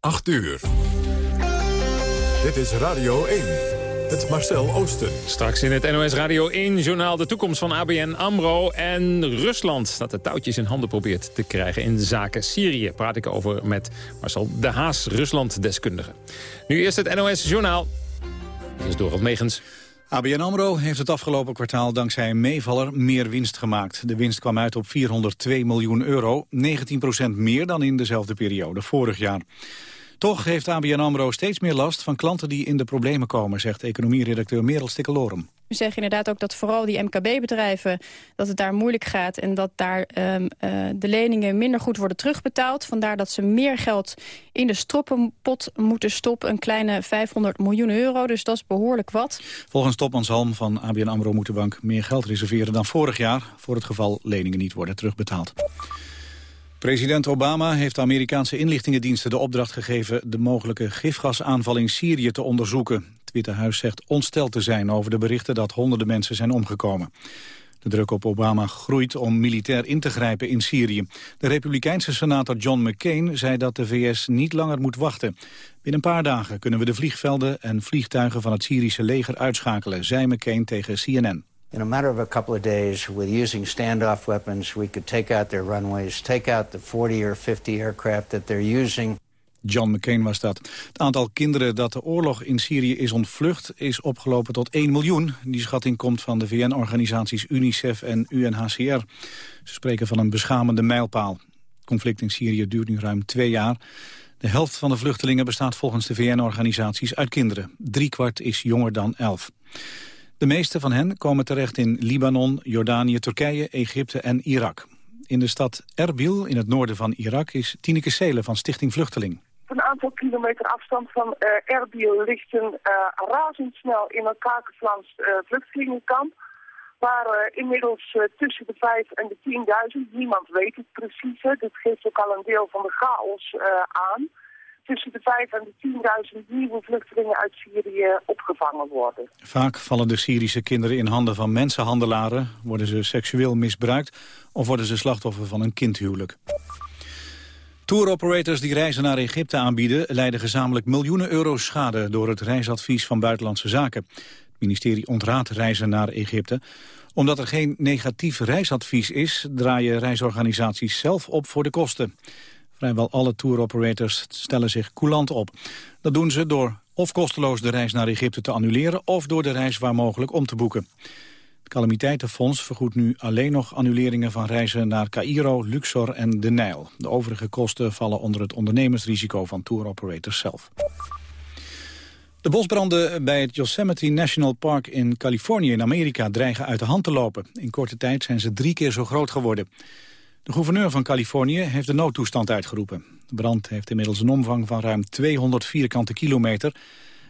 8 uur. Dit is Radio 1. Het Marcel Oosten. Straks in het NOS Radio 1-journaal de toekomst van ABN AMRO en Rusland... dat de touwtjes in handen probeert te krijgen in zaken Syrië. Praat ik over met Marcel de Haas, Rusland-deskundige. Nu eerst het NOS-journaal. Hier is Dorot Megens. ABN AMRO heeft het afgelopen kwartaal dankzij een meevaller meer winst gemaakt. De winst kwam uit op 402 miljoen euro, 19% meer dan in dezelfde periode vorig jaar. Toch heeft ABN AMRO steeds meer last van klanten die in de problemen komen, zegt economieredacteur Merel Stikkelorum. We zeggen inderdaad ook dat vooral die MKB-bedrijven, dat het daar moeilijk gaat en dat daar um, uh, de leningen minder goed worden terugbetaald. Vandaar dat ze meer geld in de stroppenpot moeten stoppen, een kleine 500 miljoen euro, dus dat is behoorlijk wat. Volgens Topman Zalm van ABN AMRO moet de bank meer geld reserveren dan vorig jaar, voor het geval leningen niet worden terugbetaald. President Obama heeft de Amerikaanse inlichtingendiensten de opdracht gegeven de mogelijke gifgasaanval in Syrië te onderzoeken. Het Witte Huis zegt onsteld te zijn over de berichten dat honderden mensen zijn omgekomen. De druk op Obama groeit om militair in te grijpen in Syrië. De republikeinse senator John McCain zei dat de VS niet langer moet wachten. Binnen een paar dagen kunnen we de vliegvelden en vliegtuigen van het Syrische leger uitschakelen, zei McCain tegen CNN. In a matter of a couple of days, with using standoff weapons, we could take out their runways, take out the 40 or 50 aircraft that they're using. John McCain was dat. Het aantal kinderen dat de oorlog in Syrië is ontvlucht is opgelopen tot 1 miljoen. Die schatting komt van de VN-organisaties UNICEF en UNHCR. Ze spreken van een beschamende mijlpaal. Het conflict in Syrië duurt nu ruim twee jaar. De helft van de vluchtelingen bestaat volgens de VN-organisaties uit kinderen. Driekwart is jonger dan elf. De meeste van hen komen terecht in Libanon, Jordanië, Turkije, Egypte en Irak. In de stad Erbil, in het noorden van Irak, is Tineke Seelen van Stichting Vluchteling. een aantal kilometer afstand van uh, Erbil ligt een uh, razendsnel in elkaar geflanst uh, vluchtelingenkamp. Waar inmiddels tussen de 5 en de 10.000, niemand weet het precies. Dit geeft ook al een deel van de chaos aan tussen de 5 en de 10.000 nieuwe vluchtelingen uit Syrië opgevangen worden. Vaak vallen de Syrische kinderen in handen van mensenhandelaren, worden ze seksueel misbruikt of worden ze slachtoffer van een kindhuwelijk. Touroperators die reizen naar Egypte aanbieden... leiden gezamenlijk miljoenen euro's schade door het reisadvies van Buitenlandse Zaken. Het ministerie ontraadt reizen naar Egypte. Omdat er geen negatief reisadvies is... draaien reisorganisaties zelf op voor de kosten. Vrijwel alle touroperators stellen zich coulant op. Dat doen ze door of kosteloos de reis naar Egypte te annuleren... of door de reis waar mogelijk om te boeken. Het Calamiteitenfonds vergoedt nu alleen nog annuleringen van reizen naar Cairo, Luxor en de Nijl. De overige kosten vallen onder het ondernemersrisico van touroperators zelf. De bosbranden bij het Yosemite National Park in Californië in Amerika dreigen uit de hand te lopen. In korte tijd zijn ze drie keer zo groot geworden. De gouverneur van Californië heeft de noodtoestand uitgeroepen. De brand heeft inmiddels een omvang van ruim 200 vierkante kilometer...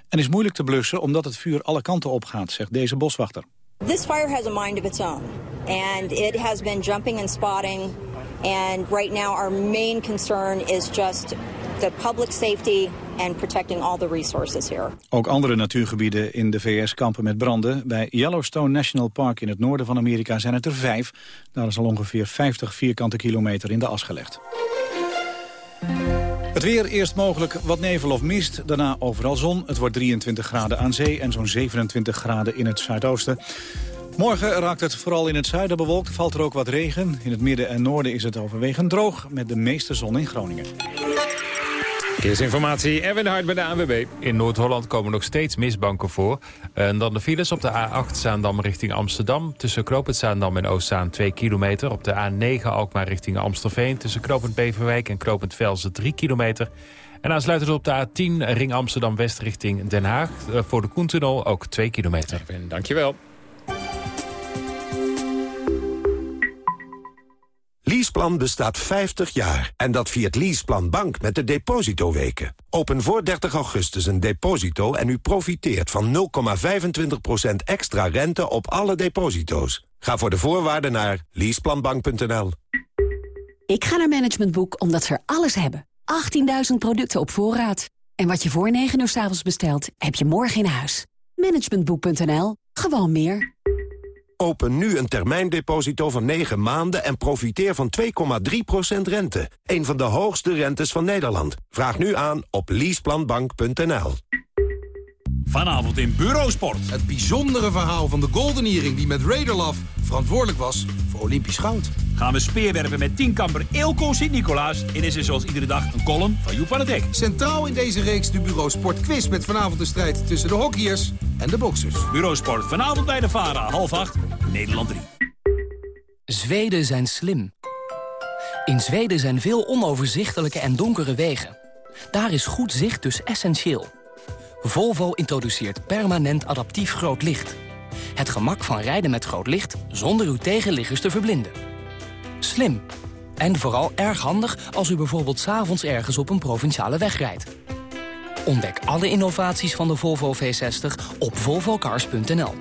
en is moeilijk te blussen omdat het vuur alle kanten opgaat, zegt deze boswachter. This fire has a mind of its own. And it has been jumping and spotting. And right now our main concern is just the public safety and protecting all the resources here. Ook andere natuurgebieden in de VS kampen met branden. Bij Yellowstone National Park in het noorden van Amerika zijn het er vijf. Daar is al ongeveer 50 vierkante kilometer in de as gelegd. Het weer, eerst mogelijk wat nevel of mist, daarna overal zon. Het wordt 23 graden aan zee en zo'n 27 graden in het zuidoosten. Morgen raakt het vooral in het zuiden bewolkt, valt er ook wat regen. In het midden en noorden is het overwegend droog, met de meeste zon in Groningen. Verkeersinformatie, Erwin Hart bij de ANWB. In Noord-Holland komen nog steeds misbanken voor. En dan de files op de A8 Zaandam richting Amsterdam. Tussen Knopend Zaandam en Oostzaan 2 kilometer. Op de A9 Alkmaar richting Amstelveen. Tussen Knopend Beverwijk en Knopend Velzen 3 kilometer. En aansluitend op de A10 Ring Amsterdam-West richting Den Haag. Eh, voor de Koentunnel ook 2 kilometer. Erwin, dankjewel. Leaseplan bestaat 50 jaar en dat viert Leaseplan Bank met de depositoweken. Open voor 30 augustus een deposito en u profiteert van 0,25% extra rente op alle deposito's. Ga voor de voorwaarden naar leaseplanbank.nl. Ik ga naar Management Boek omdat ze er alles hebben. 18.000 producten op voorraad. En wat je voor 9 uur s avonds bestelt, heb je morgen in huis. Managementboek.nl. Gewoon meer. Open nu een termijndeposito van 9 maanden en profiteer van 2,3% rente. Een van de hoogste rentes van Nederland. Vraag nu aan op leaseplanbank.nl. Vanavond in Bureausport. Het bijzondere verhaal van de Golden Earring die met Raiderlove verantwoordelijk was voor Olympisch goud. Gaan we speerwerpen met tienkamper Eelco Sint-Nicolaas... en is er zoals iedere dag een column van Joep van het Dek. Centraal in deze reeks de Bureausport quiz... met vanavond de strijd tussen de hockeyers en de boksers. Bureausport vanavond bij de VARA, half acht, Nederland 3. Zweden zijn slim. In Zweden zijn veel onoverzichtelijke en donkere wegen. Daar is goed zicht dus essentieel. Volvo introduceert permanent adaptief groot licht. Het gemak van rijden met groot licht zonder uw tegenliggers te verblinden. Slim. En vooral erg handig als u bijvoorbeeld s'avonds ergens op een provinciale weg rijdt. Ontdek alle innovaties van de Volvo V60 op volvocars.nl.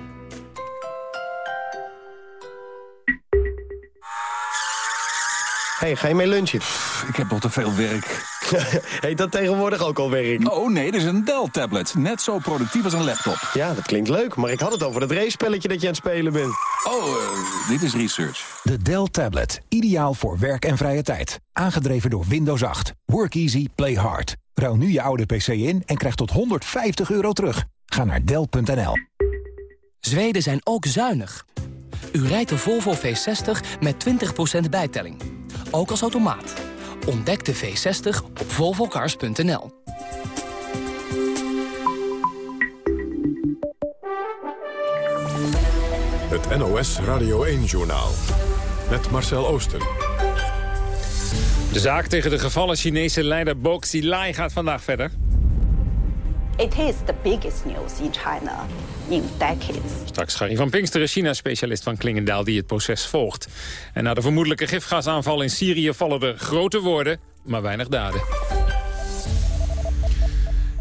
hey, ga je mee lunchen? ik heb nog te veel werk. Heet dat tegenwoordig ook al werk? Oh nee, dit is een Dell-tablet. Net zo productief als een laptop. Ja, dat klinkt leuk, maar ik had het over het race-spelletje dat je aan het spelen bent. Oh, uh, dit is research. De Dell Tablet. Ideaal voor werk en vrije tijd. Aangedreven door Windows 8. Work easy, play hard. Ruil nu je oude PC in en krijg tot 150 euro terug. Ga naar Dell.nl. Zweden zijn ook zuinig. U rijdt de Volvo V60 met 20% bijtelling. Ook als automaat. Ontdek de V60 op volvocars.nl. Het NOS Radio 1-journaal. Met Marcel Oosten. De zaak tegen de gevallen Chinese leider Bo Xilai gaat vandaag verder. It is the biggest news in China decades. Straks Gary van Pinksteren, China-specialist van Klingendaal... die het proces volgt. En na de vermoedelijke gifgasaanval in Syrië vallen er grote woorden, maar weinig daden.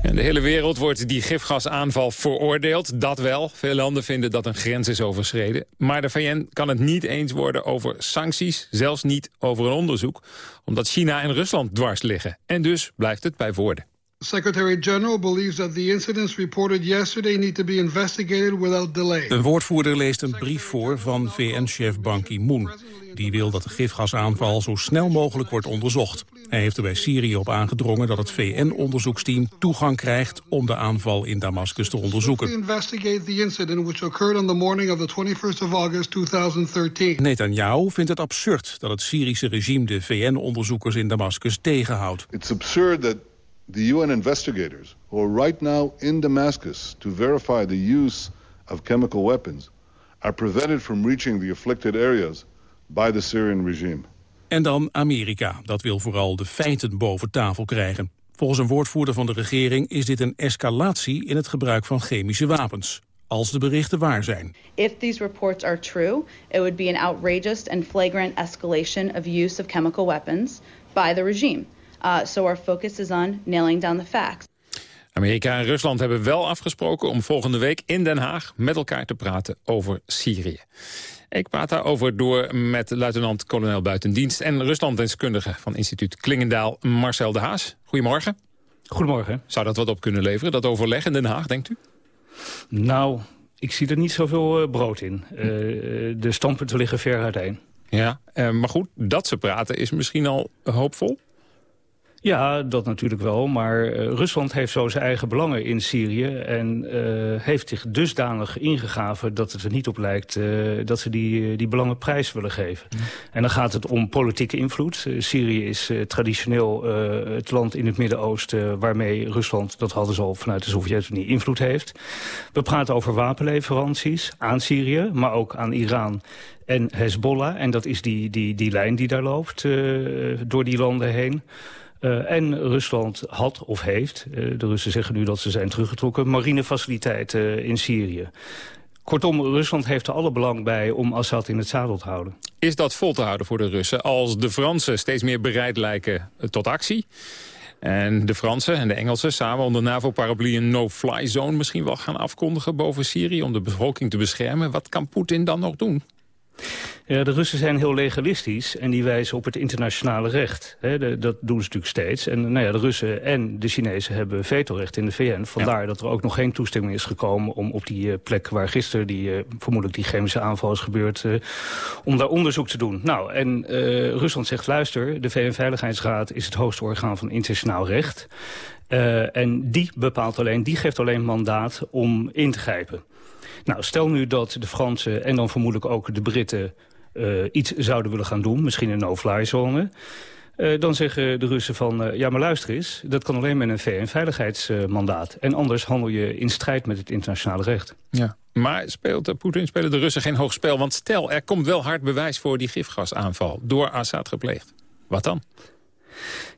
In de hele wereld wordt die gifgasaanval veroordeeld, dat wel. Veel landen vinden dat een grens is overschreden. Maar de VN kan het niet eens worden over sancties, zelfs niet over een onderzoek. Omdat China en Rusland dwars liggen. En dus blijft het bij woorden. Secretary-General believes that the incidents reported yesterday need to be investigated without delay. Een woordvoerder leest een brief voor van VN-chef Ban Ki-moon. Die wil dat de gifgasaanval zo snel mogelijk wordt onderzocht. Hij heeft er bij Syrië op aangedrongen dat het VN-onderzoeksteam toegang krijgt om de aanval in Damascus te onderzoeken. Investigate the incident which occurred on the morning of the 21st of August 2013. Netanyahu vindt het absurd dat het Syrische regime de VN-onderzoekers in Damascus tegenhoudt. It's absurd that the UN investigators who are right now in Damascus to verify the use of chemical weapons are prevented from reaching the afflicted areas by the Syrian regime. En dan Amerika. Dat wil vooral de feiten boven tafel krijgen. Volgens een woordvoerder van de regering is dit een escalatie in het gebruik van chemische wapens. Als de berichten waar zijn. If these reports are true, it would be an outrageous and flagrant escalation of use of chemical weapons by the regime. Uh, so our focus is on nailing down the facts. Amerika en Rusland hebben wel afgesproken om volgende week in Den Haag met elkaar te praten over Syrië. Ik praat daarover door met luitenant-kolonel buitendienst en Ruslanddeskundige van instituut Klingendaal, Marcel de Haas. Goedemorgen. Goedemorgen. Zou dat wat op kunnen leveren, dat overleg in Den Haag, denkt u? Nou, ik zie er niet zoveel uh, brood in. Uh, de standpunten liggen ver uiteen. Ja, uh, maar goed, dat ze praten is misschien al hoopvol? Ja, dat natuurlijk wel. Maar uh, Rusland heeft zo zijn eigen belangen in Syrië... en uh, heeft zich dusdanig ingegaven dat het er niet op lijkt... Uh, dat ze die, die belangen prijs willen geven. En dan gaat het om politieke invloed. Syrië is traditioneel het land in het Midden-Oosten... waarmee Rusland, dat hadden ze al vanuit de Sovjet-Unie, invloed heeft. We praten over wapenleveranties aan Syrië, maar ook aan Iran en Hezbollah. En dat is die, die, die lijn die daar loopt door die landen heen... Uh, en Rusland had of heeft, uh, de Russen zeggen nu dat ze zijn teruggetrokken... marinefaciliteiten in Syrië. Kortom, Rusland heeft er alle belang bij om Assad in het zadel te houden. Is dat vol te houden voor de Russen als de Fransen steeds meer bereid lijken tot actie? En de Fransen en de Engelsen samen onder NAVO-paraplu een no-fly zone misschien wel gaan afkondigen boven Syrië... om de bevolking te beschermen. Wat kan Poetin dan nog doen? Ja, de Russen zijn heel legalistisch en die wijzen op het internationale recht. dat doen ze natuurlijk steeds. En nou ja, de Russen en de Chinezen hebben vetorecht in de VN. Vandaar dat er ook nog geen toestemming is gekomen om op die eh, plek waar gisteren die, uh, vermoedelijk die chemische aanval is gebeurd, uh, om daar onderzoek te doen. Nou, en Rusland zegt, luister, de VN-veiligheidsraad is het hoogste orgaan van internationaal recht. en die bepaalt alleen, die geeft alleen mandaat om in te grijpen. Nou, stel nu dat de Fransen en dan vermoedelijk ook de Britten uh, iets zouden willen gaan doen, misschien een no-fly zone... Uh, dan zeggen de Russen van, uh, ja maar luister eens... dat kan alleen met een VN-veiligheidsmandaat. en anders handel je in strijd met het internationale recht. Ja. Maar speelt Poetin, spelen de Russen geen hoog spel? Want stel, er komt wel hard bewijs voor die gifgasaanval... door Assad gepleegd. Wat dan?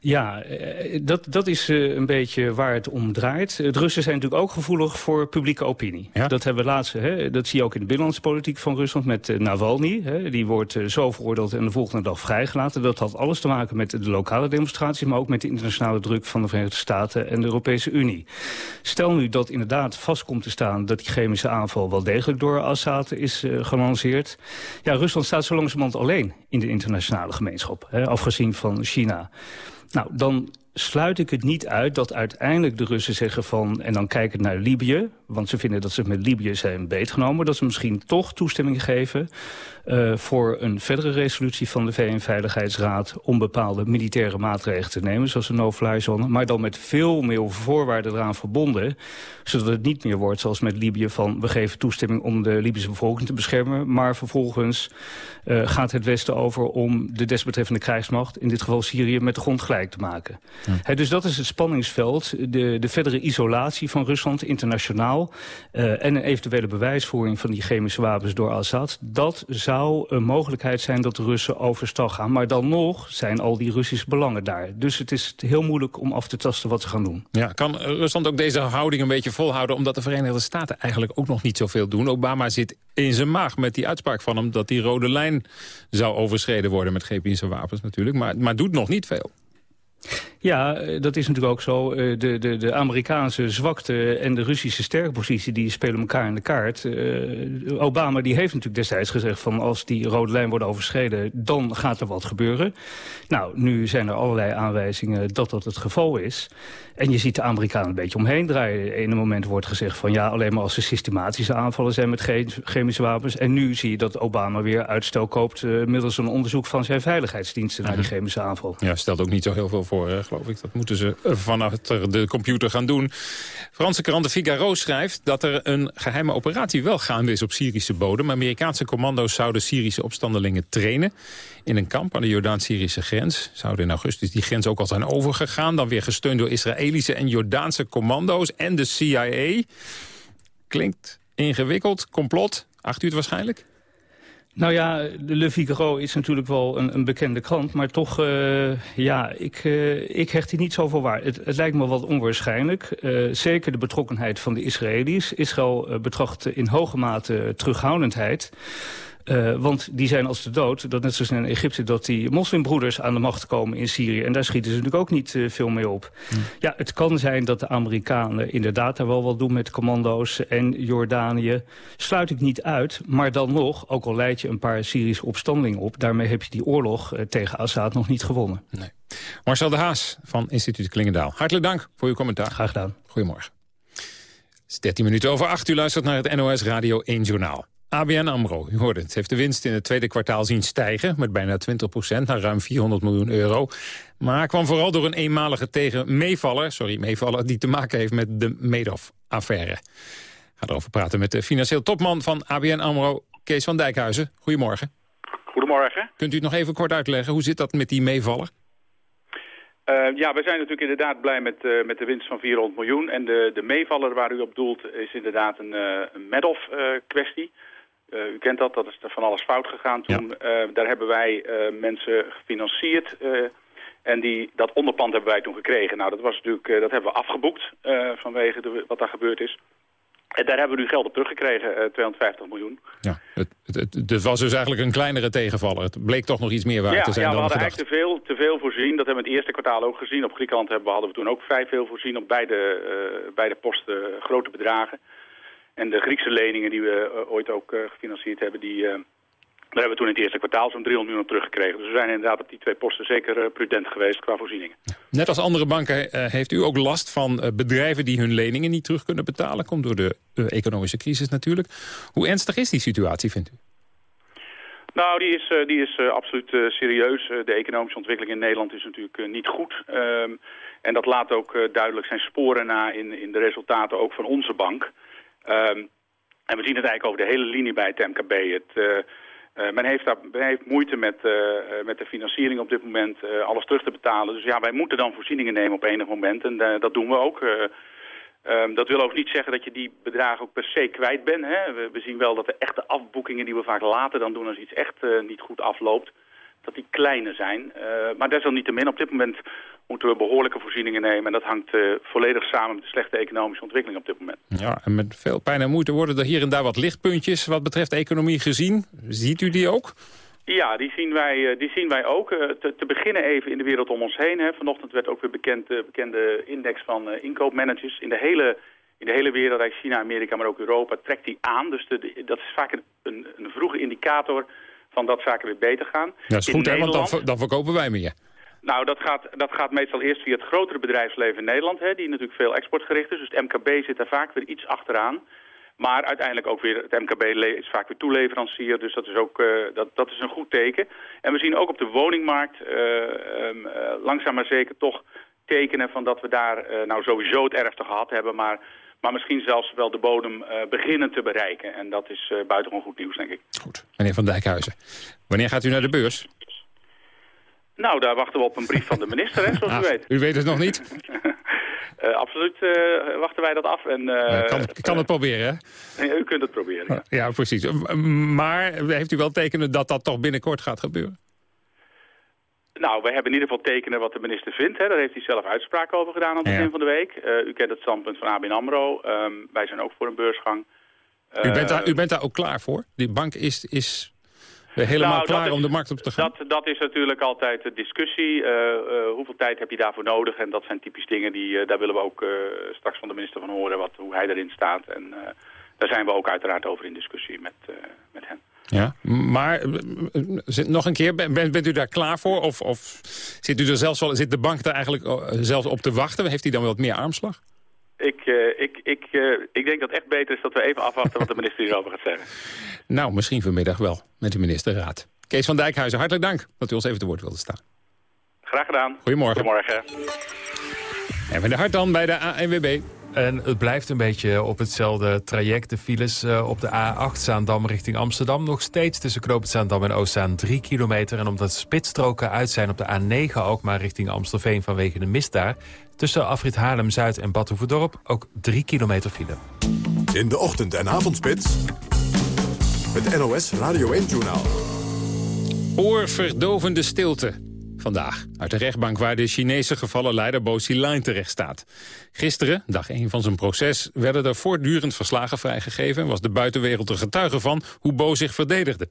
Ja, eh, dat, dat is eh, een beetje waar het om draait. De Russen zijn natuurlijk ook gevoelig voor publieke opinie. Dat hebben we laatst, hè, dat zie je ook in de binnenlandse politiek van Rusland met uh, Navalny. Hè, die wordt zo veroordeeld en de volgende dag vrijgelaten. Dat had alles te maken met de lokale demonstraties, maar ook met de internationale druk van de Verenigde Staten en de Europese Unie. Stel nu dat inderdaad vast komt te staan dat die chemische aanval wel degelijk door Assad is gelanceerd. Ja, Rusland staat zo langzamerhand alleen in de internationale gemeenschap, hè, afgezien van China. Nou, dan sluit ik het niet uit dat uiteindelijk de Russen zeggen van... en dan kijken naar Libië, want ze vinden dat ze met Libië zijn beetgenomen... dat ze misschien toch toestemming geven uh, voor een verdere resolutie van de VN-veiligheidsraad... om bepaalde militaire maatregelen te nemen, zoals een no-fly zone... maar dan met veel meer voorwaarden eraan verbonden... zodat het niet meer wordt zoals met Libië van... we geven toestemming om de Libische bevolking te beschermen... maar vervolgens uh, gaat het Westen over om de desbetreffende krijgsmacht... in dit geval Syrië met de grond gelijk te maken. Ja. He, dus dat is het spanningsveld, de, de verdere isolatie van Rusland internationaal... Uh, en een eventuele bewijsvoering van die chemische wapens door Assad... dat zou een mogelijkheid zijn dat de Russen overstag gaan. Maar dan nog zijn al die Russische belangen daar. Dus het is heel moeilijk om af te tasten wat ze gaan doen. Ja, kan Rusland ook deze houding een beetje volhouden... omdat de Verenigde Staten eigenlijk ook nog niet zoveel doen? Obama zit in zijn maag met die uitspraak van hem... dat die rode lijn zou overschreden worden met chemische wapens natuurlijk. Maar, maar doet nog niet veel. Ja, eh, dat is natuurlijk ook zo. Eh, de, de, de Amerikaanse zwakte en de Russische sterke positie... die spelen elkaar in de kaart. Uh, Obama die heeft natuurlijk destijds gezegd... van als die rode lijn wordt overschreden, dan gaat er wat gebeuren. Nou, nu zijn er allerlei aanwijzingen dat dat het geval is. En je ziet de Amerikanen een beetje omheen draaien. In een moment wordt gezegd van ja, alleen maar als er systematische aanvallen zijn met chemische wapens. En nu zie je dat Obama weer uitstel koopt uh, middels een onderzoek van zijn veiligheidsdiensten naar die mhm. chemische aanval. Ja, stelt ook niet zo heel veel voor, geloof ik. Dat moeten ze vanaf de computer gaan doen. Franse krant Figaro schrijft dat er een geheime operatie wel gaande is op Syrische bodem. Amerikaanse commando's zouden Syrische opstandelingen trainen in een kamp aan de Jordaan-Syrische grens. Zouden in augustus die grens ook al zijn overgegaan. Dan weer gesteund door Israëlische en Jordaanse commando's en de CIA. Klinkt ingewikkeld, complot. Acht u het waarschijnlijk? Nou ja, Le Figaro is natuurlijk wel een, een bekende krant... maar toch, uh, ja, ik, uh, ik hecht hier niet zoveel waar. Het, het lijkt me wat onwaarschijnlijk. Uh, zeker de betrokkenheid van de Israëli's. Israël betracht in hoge mate terughoudendheid... Uh, want die zijn als de dood, dat net zoals in Egypte... dat die moslimbroeders aan de macht komen in Syrië. En daar schieten ze natuurlijk ook niet uh, veel mee op. Hm. Ja, het kan zijn dat de Amerikanen inderdaad daar wel wat doen met commando's... en Jordanië sluit ik niet uit. Maar dan nog, ook al leid je een paar Syrische opstandelingen op... daarmee heb je die oorlog uh, tegen Assad nog niet gewonnen. Nee. Marcel de Haas van Instituut Klingendaal. Hartelijk dank voor uw commentaar. Graag gedaan. Goedemorgen. Het is 13 minuten over 8. U luistert naar het NOS Radio 1 Journaal. ABN AMRO, u hoorde het, heeft de winst in het tweede kwartaal zien stijgen... met bijna 20 procent naar ruim 400 miljoen euro. Maar kwam vooral door een eenmalige tegen meevaller, sorry, meevaller... die te maken heeft met de Madoff-affaire. ga erover praten met de financieel topman van ABN AMRO, Kees van Dijkhuizen. Goedemorgen. Goedemorgen. Kunt u het nog even kort uitleggen? Hoe zit dat met die meevaller? Uh, ja, we zijn natuurlijk inderdaad blij met, uh, met de winst van 400 miljoen. En de, de meevaller waar u op doelt is inderdaad een, uh, een Madoff-kwestie. Uh, u kent dat, dat is er van alles fout gegaan toen. Ja. Uh, daar hebben wij uh, mensen gefinancierd en die, dat onderpand hebben wij toen gekregen. Nou, dat, was natuurlijk, dat hebben we afgeboekt vanwege de, wat daar gebeurd is. En daar hebben we nu geld op teruggekregen, 250 miljoen. Ja, het, het, het, was dus eigenlijk een kleinere tegenvaller. Het bleek toch nog iets meer waard ja, te zijn ja, dan we hadden gedacht. eigenlijk te veel, te veel voorzien. Dat hebben we in het eerste kwartaal ook gezien. Op Griekenland hebben, hadden we toen ook vrij veel voorzien op beide, beide posten grote bedragen. En de Griekse leningen die we uh, ooit ook uh, gefinancierd hebben, die, uh, Daar hebben we toen in het eerste kwartaal zo'n 300 miljoen op teruggekregen. Dus we zijn inderdaad op die twee posten zeker prudent geweest qua voorzieningen. Net als andere banken heeft u ook last van bedrijven die hun leningen niet terug kunnen betalen. Komt door de economische crisis natuurlijk. Hoe ernstig is die situatie, vindt u? Nou, die is, die is absoluut serieus. de economische ontwikkeling in Nederland is natuurlijk niet goed. Ehm, en dat laat ook duidelijk zijn sporen na in, in de resultaten ook van onze bank. Um, en we zien het eigenlijk over de hele linie bij het MKB. Het, uh, uh, men, heeft daar, men heeft moeite met, uh, met de financiering op dit moment, alles terug te betalen. Dus ja, wij moeten dan voorzieningen nemen op enig moment en dat doen we ook. Um, dat wil ook niet zeggen dat je die bedragen ook per se kwijt bent. Hè? We, zien wel dat de echte afboekingen die we vaak later dan doen als iets echt niet goed afloopt, dat die kleine zijn. maar desalniettemin, op dit moment moeten we behoorlijke voorzieningen nemen. En dat hangt uh, volledig samen met de slechte economische ontwikkeling op dit moment. Ja, en met veel pijn en moeite worden er hier en daar wat lichtpuntjes wat betreft economie gezien. Ziet u die ook? Ja, die zien wij, die zien wij ook. Te, te, beginnen even in de wereld om ons heen. Hè. Vanochtend werd ook weer bekend de bekende index van inkoopmanagers. In de hele, in de hele wereld, China, Amerika, maar ook Europa, trekt die aan. Dus de, dat is vaak een, een, vroege indicator van dat zaken weer beter gaan. Ja, dat is goed, hè, want dan, dan verkopen wij meer. Nou, dat gaat, dat gaat meestal eerst via het grotere bedrijfsleven in Nederland, hè, die natuurlijk veel exportgericht is. Dus het MKB zit daar vaak weer iets achteraan. Maar uiteindelijk ook weer, het MKB is vaak weer toeleverancier, dus dat is ook uh, dat, dat is een goed teken. En we zien ook op de woningmarkt uh, langzaam maar zeker toch tekenen van dat we daar nou sowieso het ergste gehad hebben, maar, maar misschien zelfs wel de bodem beginnen te bereiken. En dat is buitengewoon goed nieuws, denk ik. Goed. Meneer Van Dijkhuizen, wanneer gaat u naar de beurs? Nou, daar wachten we op een brief van de minister, hè, zoals u weet. U weet het nog niet? uh, absoluut uh, wachten wij dat af. En, uh, kan, kan het proberen, hè? u kunt het proberen, ja. ja. precies. Maar heeft u wel tekenen dat dat toch binnenkort gaat gebeuren? Nou, wij hebben in ieder geval tekenen wat de minister vindt. Hè. Daar heeft hij zelf uitspraak over gedaan aan het begin van de week. u kent het standpunt van ABN AMRO. Um, wij zijn ook voor een beursgang. U bent, daar, u bent daar ook klaar voor? Die bank is, is helemaal nou, klaar om de markt op te gaan? Dat, dat is natuurlijk altijd de discussie. Uh, uh, hoeveel tijd heb je daarvoor nodig? En dat zijn typisch dingen die, uh, daar willen we ook straks van de minister van horen, wat, hoe hij erin staat. En daar zijn we ook uiteraard over in discussie met, met hen. Ja, maar nog een keer, bent, bent u daar klaar voor? Of, of zit, u er zelfs wel, zit de bank daar eigenlijk zelfs op te wachten? Heeft hij dan wel wat meer armslag? Ik, uh, ik, ik, uh, ik denk dat het echt beter is dat we even afwachten wat de minister hierover gaat zeggen. Nou, misschien vanmiddag wel met de ministerraad. Kees van Dijkhuizen, hartelijk dank dat u ons even te woord wilde staan. Graag gedaan. Goedemorgen. Goedemorgen. En de hart dan bij de ANWB. En het blijft een beetje op hetzelfde traject. De files uh, op de A8 Zaandam richting Amsterdam. Nog steeds tussen Knoopend Zaandam en Oostzaan 3 kilometer. En omdat spitsstroken uit zijn op de A9 ook maar richting Amstelveen vanwege de mist daar. Tussen Afrit Haarlem-Zuid en Badhoevedorp ook 3 kilometer file. In de ochtend- en avondspits. Het NOS Radio 1-journaal. Oorverdovende stilte vandaag. Uit de rechtbank waar de Chinese gevallen leider Bo Xilai terecht staat. Gisteren, dag 1 van zijn proces, werden er voortdurend verslagen vrijgegeven... en was de buitenwereld er getuige van hoe Bo zich verdedigde.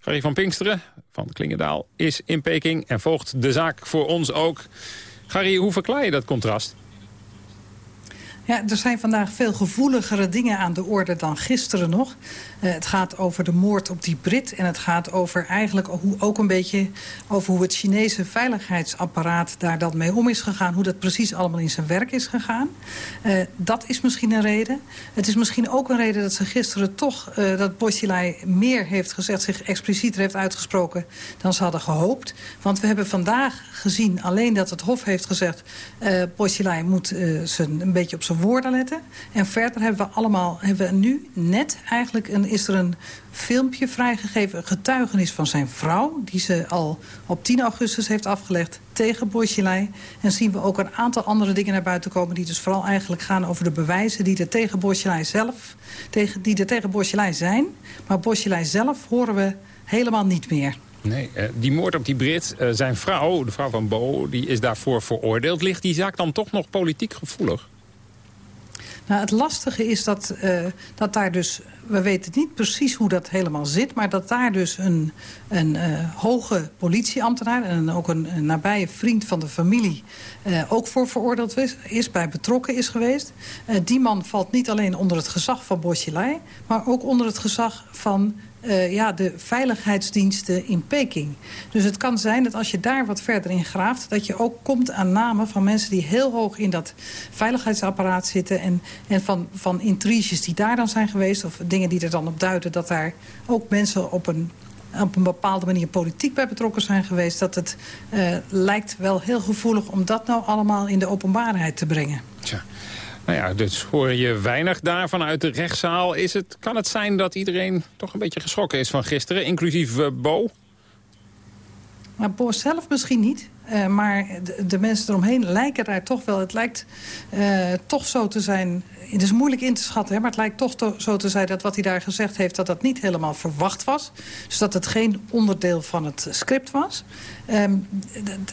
Gary van Pinksteren van Klingendaal is in Peking en volgt de zaak voor ons ook. Gary, hoe verklaar je dat contrast? Ja, er zijn vandaag veel gevoeligere dingen aan de orde dan gisteren nog. Uh, het gaat over de moord op die Brit. En het gaat over eigenlijk hoe, ook een beetje over hoe het Chinese veiligheidsapparaat daar dan mee om is gegaan. Hoe dat precies allemaal in zijn werk is gegaan. Uh, dat is misschien een reden. Het is misschien ook een reden dat ze gisteren toch, uh, dat Boschilai meer heeft gezegd, zich explicieter heeft uitgesproken dan ze hadden gehoopt. Want we hebben vandaag gezien alleen dat het Hof heeft gezegd, uh, moet zijn een beetje op zijn woorden letten. En verder hebben we allemaal, hebben we nu net eigenlijk een is er een filmpje vrijgegeven, een getuigenis van zijn vrouw... die ze al op 10 augustus heeft afgelegd tegen Boschelei. En zien we ook een aantal andere dingen naar buiten komen... die dus vooral eigenlijk gaan over de bewijzen die er tegen Boschelei zelf... Tegen, die er tegen Boschelei zijn. Maar Boschelei zelf horen we helemaal niet meer. Nee, uh, die moord op die Brit, uh, zijn vrouw, de vrouw van Bo, die is daarvoor veroordeeld. Ligt die zaak dan toch nog politiek gevoelig? Nou, het lastige is dat, uh, dat daar dus... We weten niet precies hoe dat helemaal zit... maar dat daar dus een, een uh, hoge politieambtenaar... en ook een, een, nabije vriend van de familie... Uh, ook voor veroordeeld is, is, bij betrokken is geweest. die man valt niet alleen onder het gezag van Boschelei... maar ook onder het gezag van uh, ja, de veiligheidsdiensten in Peking. Dus het kan zijn dat als je daar wat verder in graaft... dat je ook komt aan namen van mensen die heel hoog in dat veiligheidsapparaat zitten... en, en van, van intriges die daar dan zijn geweest... of dingen die er dan op duiden dat daar ook mensen op een op een bepaalde manier politiek bij betrokken zijn geweest... dat het uh, lijkt wel heel gevoelig om dat nou allemaal in de openbaarheid te brengen. Tja. Nou ja, dus hoor je weinig daar vanuit de rechtszaal. Is het, kan het zijn dat iedereen toch een beetje geschrokken is van gisteren, inclusief uh, Bo? Maar Bo zelf misschien niet. Uh, maar de, mensen eromheen lijken daar toch wel... Het lijkt uh, toch zo te zijn het is moeilijk in te schatten, hè, maar het lijkt toch to zo te zijn... dat wat hij daar gezegd heeft, dat dat niet helemaal verwacht was. Dus dat het geen onderdeel van het script was. Um,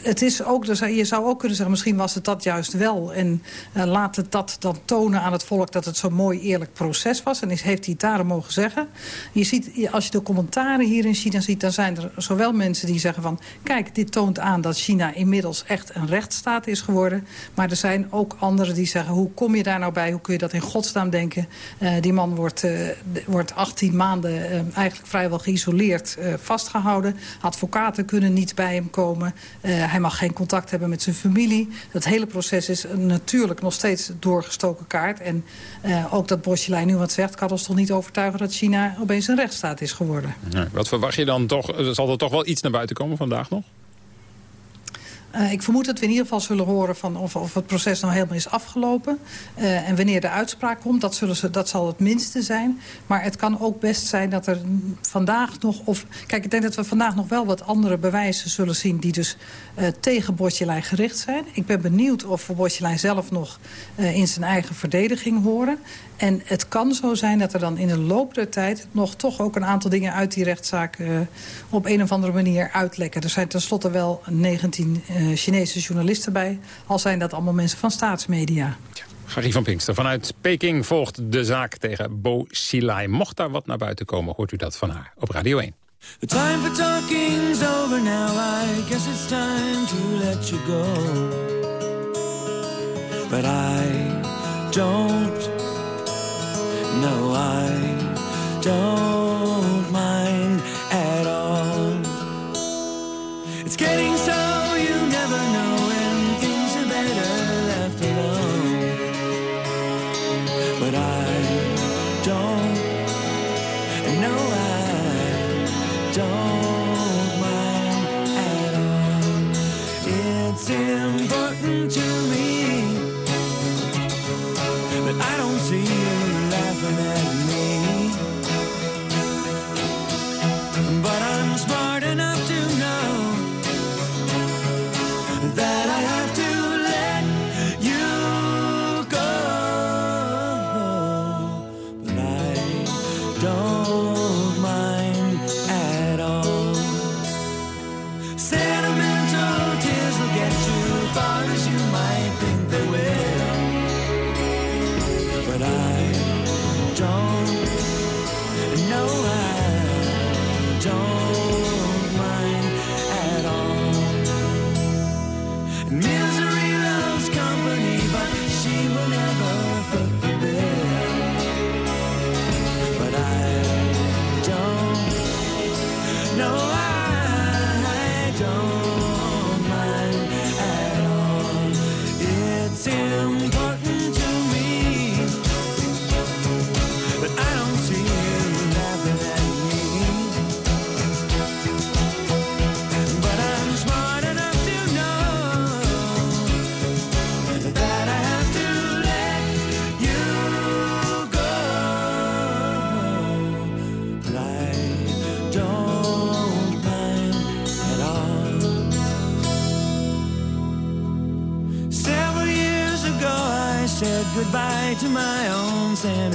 het is ook, dus je zou ook kunnen zeggen, misschien was het dat juist wel. En uh, laat het dat dan tonen aan het volk dat het zo'n mooi eerlijk proces was. En is, heeft hij het daarom mogen zeggen. Je ziet, als je de commentaren hier in China ziet... dan zijn er zowel mensen die zeggen van... kijk, dit toont aan dat China inmiddels echt een rechtsstaat is geworden. Maar er zijn ook anderen die zeggen... hoe kom je daar nou bij, hoe kun je dat in godsnaam denken? Uh, die man wordt, uh, wordt 18 maanden eigenlijk vrijwel geïsoleerd vastgehouden. Advocaten kunnen niet bij hem komen. hij mag geen contact hebben met zijn familie. Dat hele proces is natuurlijk nog steeds doorgestoken kaart. En ook dat Boschelijn nu wat zegt... kan ons toch niet overtuigen dat China opeens een rechtsstaat is geworden. wat verwacht je dan toch? Zal er toch wel iets naar buiten komen vandaag nog? Uh, ik vermoed dat we in ieder geval zullen horen van of, of het proces nou helemaal is afgelopen. Uh, en wanneer de uitspraak komt, dat, zullen ze, dat zal het minste zijn. Maar het kan ook best zijn dat er vandaag nog... Of, kijk, ik denk dat we vandaag nog wel wat andere bewijzen zullen zien... die dus uh, tegen Bosjelijn gericht zijn. Ik ben benieuwd of we Bosjelijn zelf nog in zijn eigen verdediging horen. En het kan zo zijn dat er dan in de loop der tijd... nog toch ook een aantal dingen uit die rechtszaak... op een of andere manier uitlekken. Er zijn tenslotte wel 19 uh, Chinese journalisten bij. Al zijn dat allemaal mensen van staatsmedia. Gary van Pinkster vanuit Peking volgt de zaak tegen Bo Xilai. Mocht daar wat naar buiten komen, hoort u dat van haar op Radio 1. The time for talking's over now. I guess it's time to let you go. But I don't, no I don't mind at all. It's getting so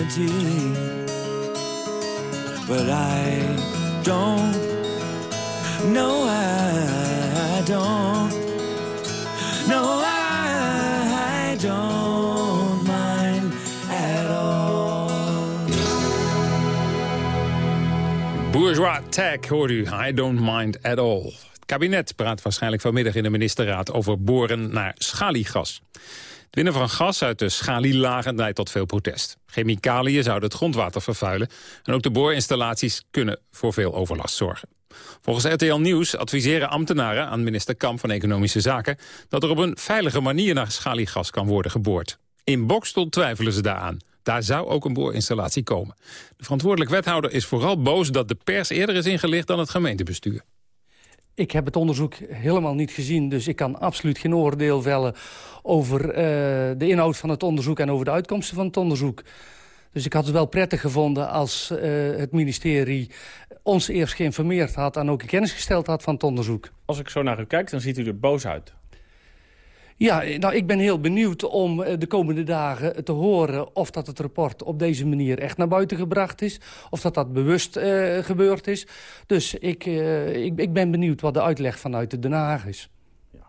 sanity. But I don't, no, I don't, no, I don't mind at all. Bourgeois Tech hoort u, I don't mind at all. Het kabinet praat waarschijnlijk vanmiddag in de ministerraad over boren naar schaliegas. Winnen van gas uit de schalielagen leidt tot veel protest. Chemicaliën zouden het grondwater vervuilen... en ook de boorinstallaties kunnen voor veel overlast zorgen. Volgens RTL Nieuws adviseren ambtenaren aan minister Kamp van Economische Zaken... dat er op een veilige manier naar schaliegas kan worden geboord. In Bokstel twijfelen ze daaraan. Daar zou ook een boorinstallatie komen. De verantwoordelijk wethouder is vooral boos dat de pers eerder is ingelicht dan het gemeentebestuur. Ik heb het onderzoek helemaal niet gezien, dus ik kan absoluut geen oordeel vellen over uh, de inhoud van het onderzoek en over de uitkomsten van het onderzoek. Dus ik had het wel prettig gevonden als uh, het ministerie ons eerst geïnformeerd had... en ook kennis gesteld had van het onderzoek. Als ik zo naar u kijk, dan ziet u er boos uit. Ja, nou, ik ben heel benieuwd om eh, de komende dagen te horen... of dat het rapport op deze manier echt naar buiten gebracht is. Of dat dat bewust uh, gebeurd is. Dus ik, uh, ik, ik, ben benieuwd wat de uitleg vanuit Den Haag is. Ja.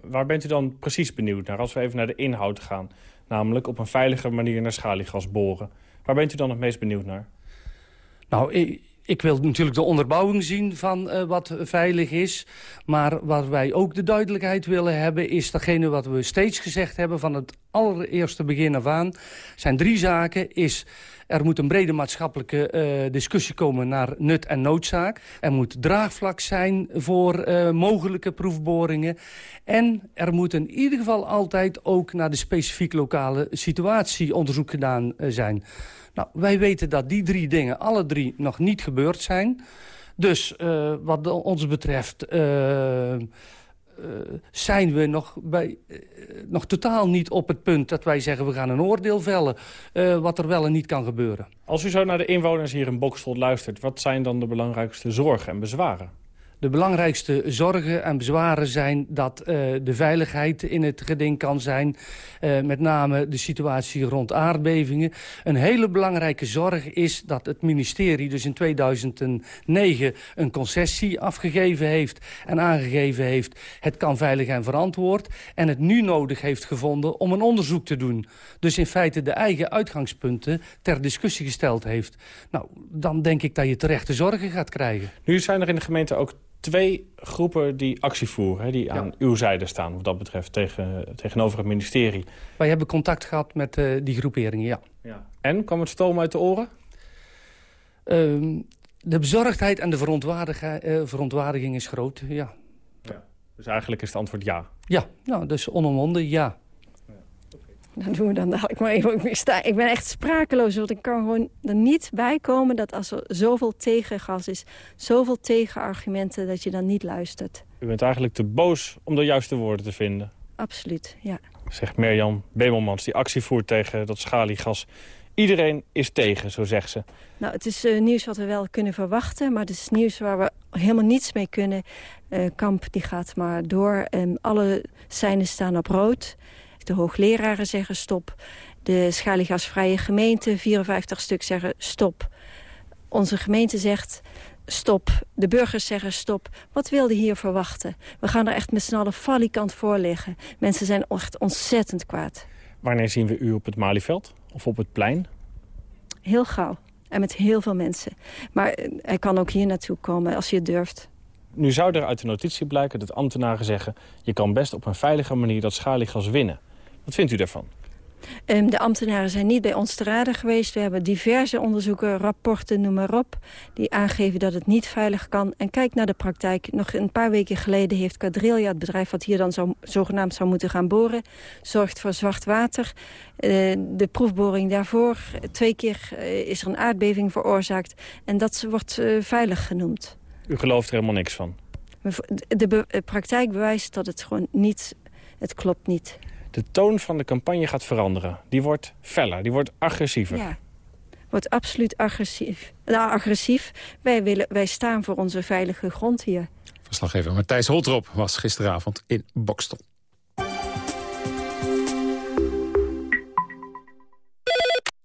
Waar bent u dan precies benieuwd naar? Als we even naar de inhoud gaan. Namelijk op een veilige manier naar schaliegas boren. Waar bent u dan het meest benieuwd naar? Nou, ik, ik wil natuurlijk de onderbouwing zien van uh, wat veilig is. Maar waar wij ook de duidelijkheid willen hebben... is datgene wat we steeds gezegd hebben van het allereerste begin af aan. zijn drie zaken. Is er moet een brede maatschappelijke uh, discussie komen naar nut en noodzaak. Er moet draagvlak zijn voor uh, mogelijke proefboringen. En er moet in ieder geval altijd ook naar de specifiek lokale situatie onderzoek gedaan zijn. Nou, wij weten dat die drie dingen alle drie nog niet gebeurd zijn. Dus uh, wat ons betreft uh, uh, zijn we nog, bij, nog totaal niet op het punt dat wij zeggen... we gaan een oordeel vellen, wat er wel en niet kan gebeuren. Als u zo naar de inwoners hier in Bokstel luistert... wat zijn dan de belangrijkste zorgen en bezwaren? De belangrijkste zorgen en bezwaren zijn dat uh, de veiligheid in het geding kan zijn. Uh, met name de situatie rond aardbevingen. Een hele belangrijke zorg is dat het ministerie dus in 2009 een concessie afgegeven heeft. En aangegeven heeft het kan veilig en verantwoord. En het nu nodig heeft gevonden om een onderzoek te doen. Dus in feite de eigen uitgangspunten ter discussie gesteld heeft. Nou, dan denk ik dat je terechte zorgen gaat krijgen. Nu zijn er in de gemeente ook twee groepen die actie voeren, hè, die ja. aan uw zijde staan wat dat betreft tegen, tegenover het ministerie. Wij hebben contact gehad met uh, die groeperingen, ja. ja. En, kwam het stoom uit de oren? Uh, de bezorgdheid en de uh, verontwaardiging is groot, ja. ja. Dus eigenlijk is het antwoord ja? Ja, nou, dus onomwonden ja. Dan doen we dan dadelijk maar even. Ik, sta, ik ben echt sprakeloos, want ik kan gewoon er niet bij komen... dat als er zoveel tegengas is, zoveel tegenargumenten... dat je dan niet luistert. U bent eigenlijk te boos om de juiste woorden te vinden. Absoluut, ja. Zegt Mirjam Bemelmans, die actie voert tegen dat schaliegas. Iedereen is tegen, zo zegt ze. Nou, het is uh, nieuws wat we wel kunnen verwachten... maar het is nieuws waar we helemaal niets mee kunnen. Uh, Kamp die gaat maar door. Um, alle seinen staan op rood... De hoogleraren zeggen stop. De schaliegasvrije gemeente, 54 stuk, zeggen stop. Onze gemeente zegt stop. De burgers zeggen stop. Wat wilde hier verwachten? We gaan er echt met z'n allen falikant voor liggen. Mensen zijn echt ontzettend kwaad. Wanneer zien we u op het Malieveld of op het plein? Heel gauw. En met heel veel mensen. Maar hij kan ook hier naartoe komen als je het durft. Nu zou er uit de notitie blijken dat ambtenaren zeggen... je kan best op een veilige manier dat schaliegas winnen. Wat vindt u daarvan? Um, de ambtenaren zijn niet bij ons te raden geweest. We hebben diverse onderzoeken, rapporten, noem maar op... die aangeven dat het niet veilig kan. En kijk naar de praktijk. Nog een paar weken geleden heeft Cadrilja, het bedrijf... wat hier dan zo, zogenaamd zou moeten gaan boren... zorgt voor zwart water. Uh, de proefboring daarvoor, twee keer uh, is er een aardbeving veroorzaakt. En dat wordt uh, veilig genoemd. U gelooft er helemaal niks van? De praktijk bewijst dat het gewoon niet... Het klopt niet de toon van de campagne gaat veranderen. Die wordt feller, die wordt agressiever. Ja, wordt absoluut agressief. Nou, agressief. Wij, willen, wij staan voor onze veilige grond hier. Verslaggever Matthijs Holtrop was gisteravond in Bokstel.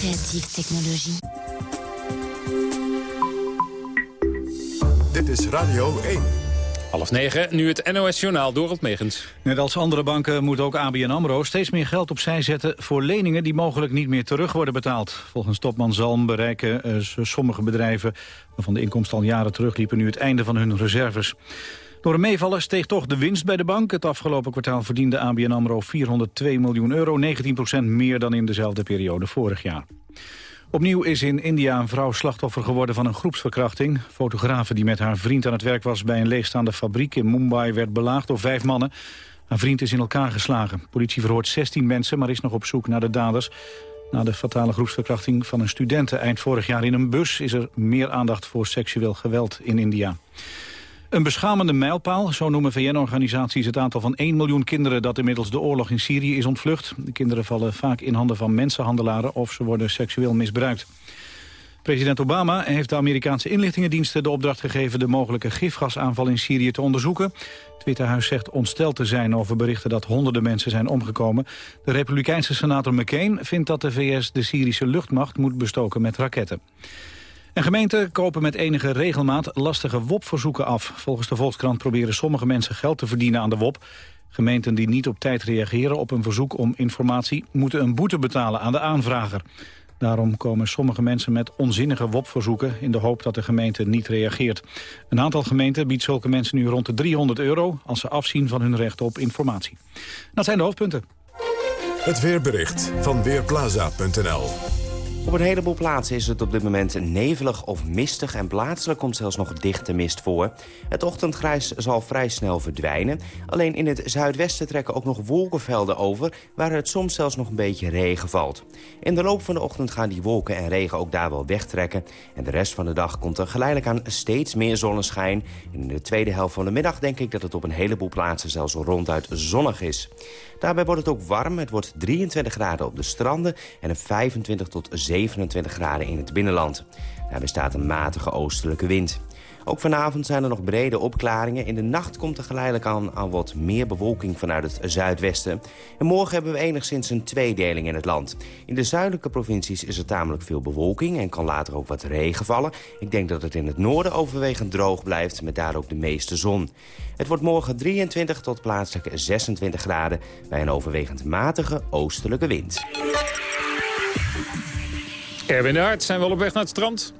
Creatieve technologie. Dit is Radio 1. Half negen, nu het NOS-journaal Dorald Megens. Net als andere banken moet ook ABN AMRO steeds meer geld opzij zetten... voor leningen die mogelijk niet meer terug worden betaald. Volgens topman Zalm bereiken eh, sommige bedrijven... waarvan de inkomsten al jaren terugliepen nu het einde van hun reserves. Door een meevaller steeg toch de winst bij de bank. Het afgelopen kwartaal verdiende ABN AMRO 402 miljoen euro... 19% meer dan in dezelfde periode vorig jaar. Opnieuw is in India een vrouw slachtoffer geworden van een groepsverkrachting. Fotografe die met haar vriend aan het werk was bij een leegstaande fabriek in Mumbai werd belaagd door vijf mannen. Haar vriend is in elkaar geslagen. Politie verhoort 16 mensen, maar is nog op zoek naar de daders. Na de fatale groepsverkrachting van een studenten eind vorig jaar in een bus... is er meer aandacht voor seksueel geweld in India. Een beschamende mijlpaal, zo noemen VN-organisaties het aantal van 1 miljoen kinderen dat inmiddels de oorlog in Syrië is ontvlucht. De kinderen vallen vaak in handen van mensenhandelaren of ze worden seksueel misbruikt. President Obama heeft de Amerikaanse inlichtingendiensten de opdracht gegeven de mogelijke gifgasaanval in Syrië te onderzoeken. Het Witte Huis zegt ontsteld te zijn over berichten dat honderden mensen zijn omgekomen. De republikeinse senator McCain vindt dat de VS de Syrische luchtmacht moet bestoken met raketten. En gemeenten kopen met enige regelmaat lastige WOP-verzoeken af. Volgens de Volkskrant proberen sommige mensen geld te verdienen aan de WOP. Gemeenten die niet op tijd reageren op een verzoek om informatie... moeten een boete betalen aan de aanvrager. Daarom komen sommige mensen met onzinnige WOP-verzoeken... in de hoop dat de gemeente niet reageert. Een aantal gemeenten biedt zulke mensen nu rond de 300 euro... als ze afzien van hun recht op informatie. Dat zijn de hoofdpunten. Het weerbericht van Weerplaza.nl Op een heleboel plaatsen is het op dit moment nevelig of mistig... en plaatselijk komt zelfs nog dichte mist voor. Het ochtendgrijs zal vrij snel verdwijnen. Alleen in het zuidwesten trekken ook nog wolkenvelden over... waar het soms zelfs nog een beetje regen valt. In de loop van de ochtend gaan die wolken en regen ook daar wel wegtrekken. En de rest van de dag komt er geleidelijk aan steeds meer zonneschijn. In de tweede helft van de middag denk ik dat het op een heleboel plaatsen... zelfs ronduit zonnig is. Daarbij wordt het ook warm. Het wordt 23 graden op de stranden en een 25 tot 27 graden in het binnenland. Daarbij staat een matige oostelijke wind. Ook vanavond zijn er nog brede opklaringen. In de nacht komt er geleidelijk aan, aan wat meer bewolking vanuit het zuidwesten. En morgen hebben we enigszins een tweedeling in het land. In de zuidelijke provincies is er tamelijk veel bewolking... en kan later ook wat regen vallen. Ik denk dat het in het noorden overwegend droog blijft... met daar ook de meeste zon. Het wordt morgen 23 tot plaatselijk 26 graden... bij een overwegend matige oostelijke wind. Erwin de Hart, zijn we al op weg naar het strand?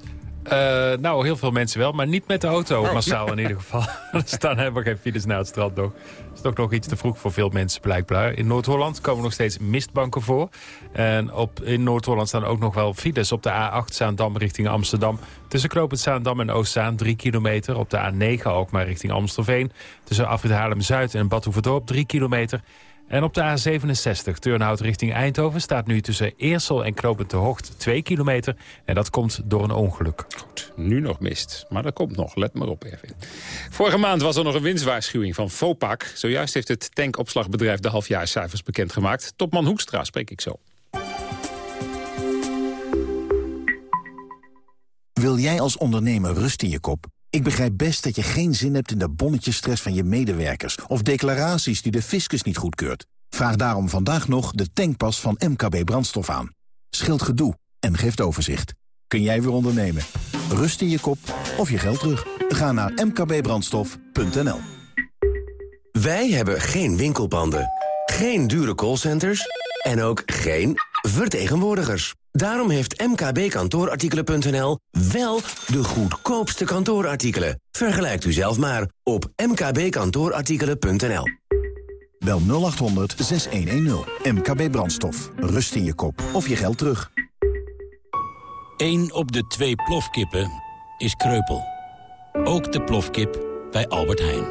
Uh, nou, heel veel mensen wel, maar niet met de auto, oh, massaal in ieder geval. er staan helemaal geen files naar het strand nog. Het is toch nog iets te vroeg voor veel mensen blijkbaar. In Noord-Holland komen nog steeds mistbanken voor. En op, in Noord-Holland staan ook nog wel files op de A8 Zaandam richting Amsterdam. Tussen Knoopend Zaandam en Oostzaan 3 kilometer. Op de A9 ook maar richting Amstelveen. Tussen Afrit Haarlem-Zuid en Badhoevedorp 3 kilometer. En op de A67, Turnhout richting Eindhoven... staat nu tussen Eersel en Knopend de Hocht 2 kilometer. En dat komt door een ongeluk. Goed, nu nog mist. Maar dat komt nog. Let maar op, Erwin. Vorige maand was er nog een winstwaarschuwing van Vopak. Zojuist heeft het tankopslagbedrijf de halfjaarcijfers bekendgemaakt. Topman Hoekstra spreek ik zo. Wil jij als ondernemer rust in je kop? Ik begrijp best dat je geen zin hebt in de bonnetjesstress van je medewerkers... of declaraties die de fiscus niet goedkeurt. Vraag daarom vandaag nog de tankpas van MKB Brandstof aan. Scheelt gedoe en geeft overzicht. Kun jij weer ondernemen? Rust in je kop of je geld terug? Ga naar mkbbrandstof.nl Wij hebben geen winkelbanden, geen dure callcenters en ook geen vertegenwoordigers. Daarom heeft mkbkantoorartikelen.nl wel de goedkoopste kantoorartikelen. Vergelijkt u zelf maar op mkbkantoorartikelen.nl. Bel 0800 6110. MKB Brandstof. Rust in je kop of je geld terug. 1 op de twee plofkippen is kreupel. Ook de plofkip bij Albert Heijn.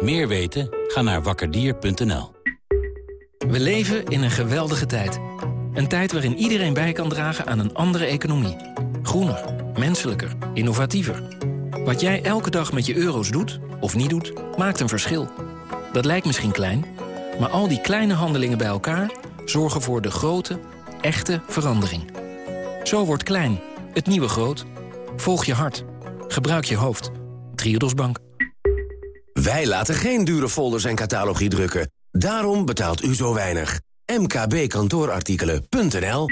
Meer weten? Ga naar wakkerdier.nl. We leven in een geweldige tijd. Een tijd waarin iedereen bij kan dragen aan een andere economie. Groener, menselijker, innovatiever. Wat jij elke dag met je euro's doet, of niet doet, maakt een verschil. Dat lijkt misschien klein, maar al die kleine handelingen bij elkaar... zorgen voor de grote, echte verandering. Zo wordt klein, het nieuwe groot. Volg je hart. Gebruik je hoofd. Triodos Bank. Wij laten geen dure folders en catalogie drukken. Daarom betaalt u zo weinig. mkbkantoorartikelen.nl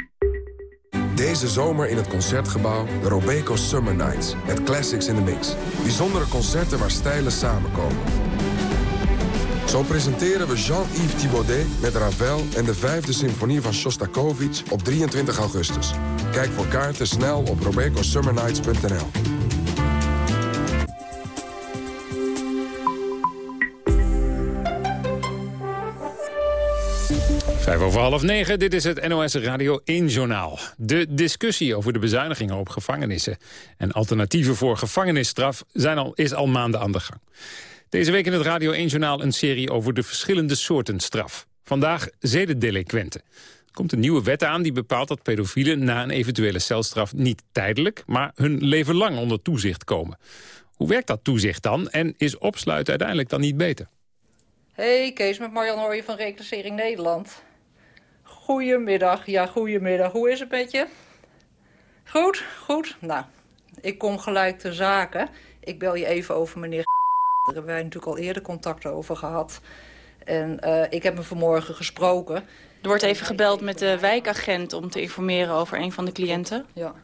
Deze zomer in het Concertgebouw de Robeco Summer Nights. Met classics in the mix. Bijzondere concerten waar stijlen samenkomen. Zo presenteren we Jean-Yves Thibaudet met Ravel en de vijfde symfonie van Shostakovich op 23 augustus. Kijk voor kaarten snel op robecosummernights.nl. Vijf over half negen, dit is het NOS Radio 1-journaal. De discussie over de bezuinigingen op gevangenissen... en alternatieven voor gevangenisstraf zijn al, is al maanden aan de gang. Deze week in het Radio 1-journaal een serie over de verschillende soorten straf. Vandaag zedendelinquenten. Er komt een nieuwe wet aan die bepaalt dat pedofielen... na een eventuele celstraf niet tijdelijk, maar hun leven lang onder toezicht komen. Hoe werkt dat toezicht dan en is opsluiten uiteindelijk dan niet beter? Hey, Kees met Marjan Hooyen van Reclassering Nederland. Goedemiddag, ja, goedemiddag. Hoe is het met je? Goed, goed. Nou, ik kom gelijk ter zake. Ik bel je even over meneer Daar hebben wij natuurlijk al eerder contact over gehad. En uh, ik heb hem vanmorgen gesproken. Er wordt even gebeld met de wijkagent om te informeren over een van de cliënten. Ja,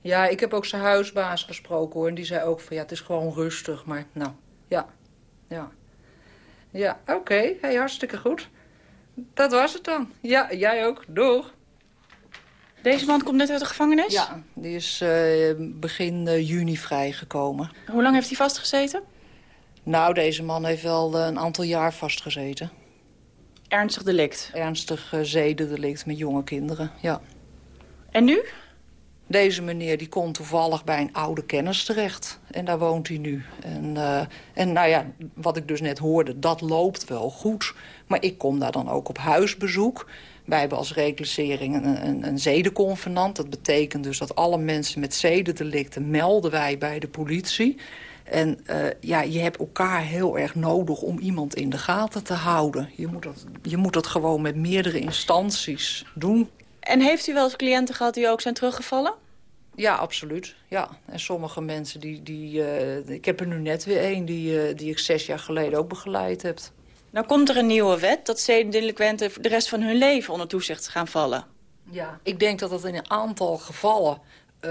ja ik heb ook zijn huisbaas gesproken hoor. En die zei ook van ja, het is gewoon rustig. Maar nou, ja, ja. Ja, oké. Okay. Hey, hartstikke goed. Dat was het dan. Ja, jij ook. Doeg. Deze man komt net uit de gevangenis? Ja, die is uh, begin uh, juni vrijgekomen. Hoe lang heeft hij vastgezeten? Nou, deze man heeft wel uh, een aantal jaar vastgezeten. Ernstig delict? Ernstig zedendelict met jonge kinderen, ja. En nu? Deze meneer die komt toevallig bij een oude kennis terecht. En daar woont hij nu. En, uh, en nou ja, wat ik dus net hoorde, dat loopt wel goed. Maar ik kom daar dan ook op huisbezoek. Wij hebben als reclassering een, een, een zedenconvenant. Dat betekent dus dat alle mensen met zedendelicten melden wij bij de politie. En uh, ja, je hebt elkaar heel erg nodig om iemand in de gaten te houden. Je moet dat, je moet dat gewoon met meerdere instanties doen. En heeft u wel eens cliënten gehad die ook zijn teruggevallen? Ja, absoluut. Ja. En sommige mensen, die, die, uh, ik heb er nu net weer een die, uh, die ik zes jaar geleden ook begeleid heb. Nou komt er een nieuwe wet dat zedendelinquenten de rest van hun leven onder toezicht gaan vallen. Ja, ik denk dat dat in een aantal gevallen uh,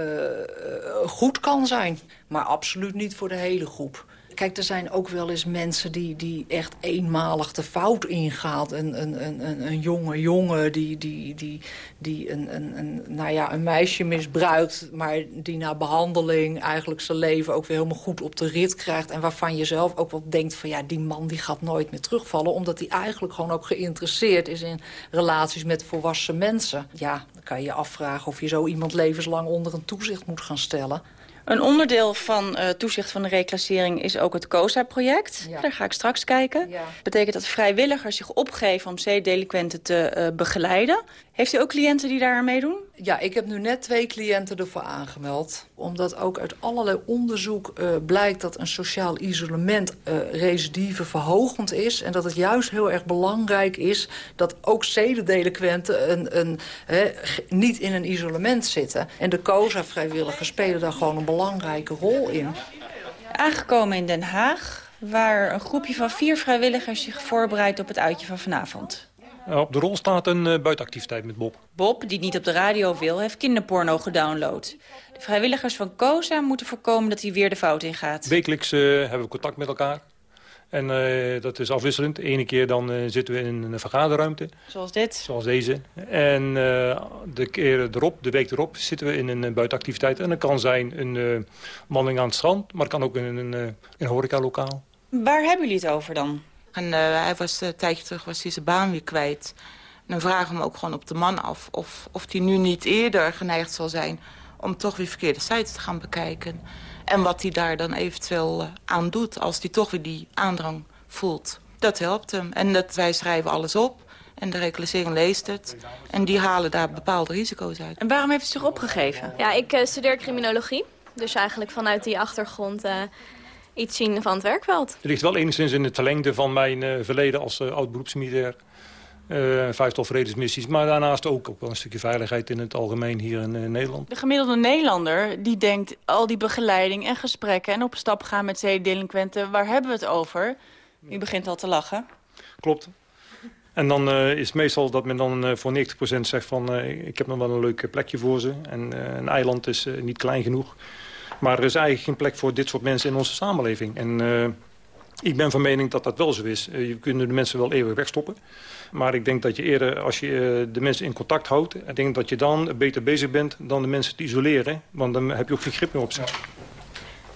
goed kan zijn. Maar absoluut niet voor de hele groep. Kijk, er zijn ook wel eens mensen die, die echt eenmalig de fout ingaat. Een, een, een, een jonge jongen die, die, die, die een, een, een, nou ja, een meisje misbruikt... maar die na behandeling eigenlijk zijn leven ook weer helemaal goed op de rit krijgt... en waarvan je zelf ook wel denkt van ja, die man die gaat nooit meer terugvallen... omdat hij eigenlijk gewoon ook geïnteresseerd is in relaties met volwassen mensen. Ja, dan kan je je afvragen of je zo iemand levenslang onder een toezicht moet gaan stellen... Een onderdeel van uh, toezicht van de reclassering is ook het COSA-project. Ja. Daar ga ik straks kijken. Ja. Dat betekent dat vrijwilligers zich opgeven om zeedelinquenten te uh, begeleiden. Heeft u ook cliënten die daar aan meedoen? Ja, ik heb nu net twee cliënten ervoor aangemeld. Omdat ook uit allerlei onderzoek uh, blijkt dat een sociaal isolement uh, recidive verhogend is. En dat het juist heel erg belangrijk is dat ook zedendelinquenten een, een, he, niet in een isolement zitten. En de COSA-vrijwilligers spelen daar gewoon een belangrijke rol in. Aangekomen in Den Haag, waar een groepje van vier vrijwilligers zich voorbereidt op het uitje van vanavond. Op de rol staat een uh, buitenactiviteit met Bob. Bob, die niet op de radio wil, heeft kinderporno gedownload. De vrijwilligers van COSA moeten voorkomen dat hij weer de fout ingaat. Wekelijks uh, hebben we contact met elkaar. En dat is afwisselend. Ene keer dan zitten we in een vergaderruimte. Zoals dit? Zoals deze. En de keer erop, de week erop, zitten we in een buitenactiviteit. En dat kan zijn een wandeling aan het strand, maar het kan ook in een, in een horecalokaal. Waar hebben jullie het over dan? En hij was een tijdje terug was hij zijn baan weer kwijt. En dan vragen we hem ook gewoon op de man af of, of hij nu niet eerder geneigd zal zijn om toch weer verkeerde sites te gaan bekijken. En wat hij daar dan eventueel uh, aan doet als hij toch weer die aandrang voelt. Dat helpt hem. En dat, wij schrijven alles op en de reclassering leest het. En die halen daar bepaalde risico's uit. En waarom heeft u zich opgegeven? Ja, ik uh, studeer criminologie. Dus eigenlijk vanuit die achtergrond uh, iets zien van het werkveld. Het ligt wel enigszins in het verlengde van mijn verleden als oud-beroepsmilitair. Uh, vijftal vredesmissies, maar daarnaast ook, ook wel een stukje veiligheid in het algemeen hier in uh, Nederland. De gemiddelde Nederlander die denkt al die begeleiding en gesprekken en op stap gaan met zedelinquenten, waar hebben we het over? U begint al te lachen. Klopt. En dan uh, is het meestal dat men dan voor 90% zegt van ik heb nog wel een leuk plekje voor ze. En een eiland is niet klein genoeg. Maar er is eigenlijk geen plek voor dit soort mensen in onze samenleving. En ik ben van mening dat dat wel zo is. je kunt de mensen wel eeuwig wegstoppen. Maar ik denk dat je eerder, als je eh, de mensen in contact houdt... ik denk dat je dan beter bezig bent dan de mensen te isoleren. Want dan heb je ook geen grip meer op ze.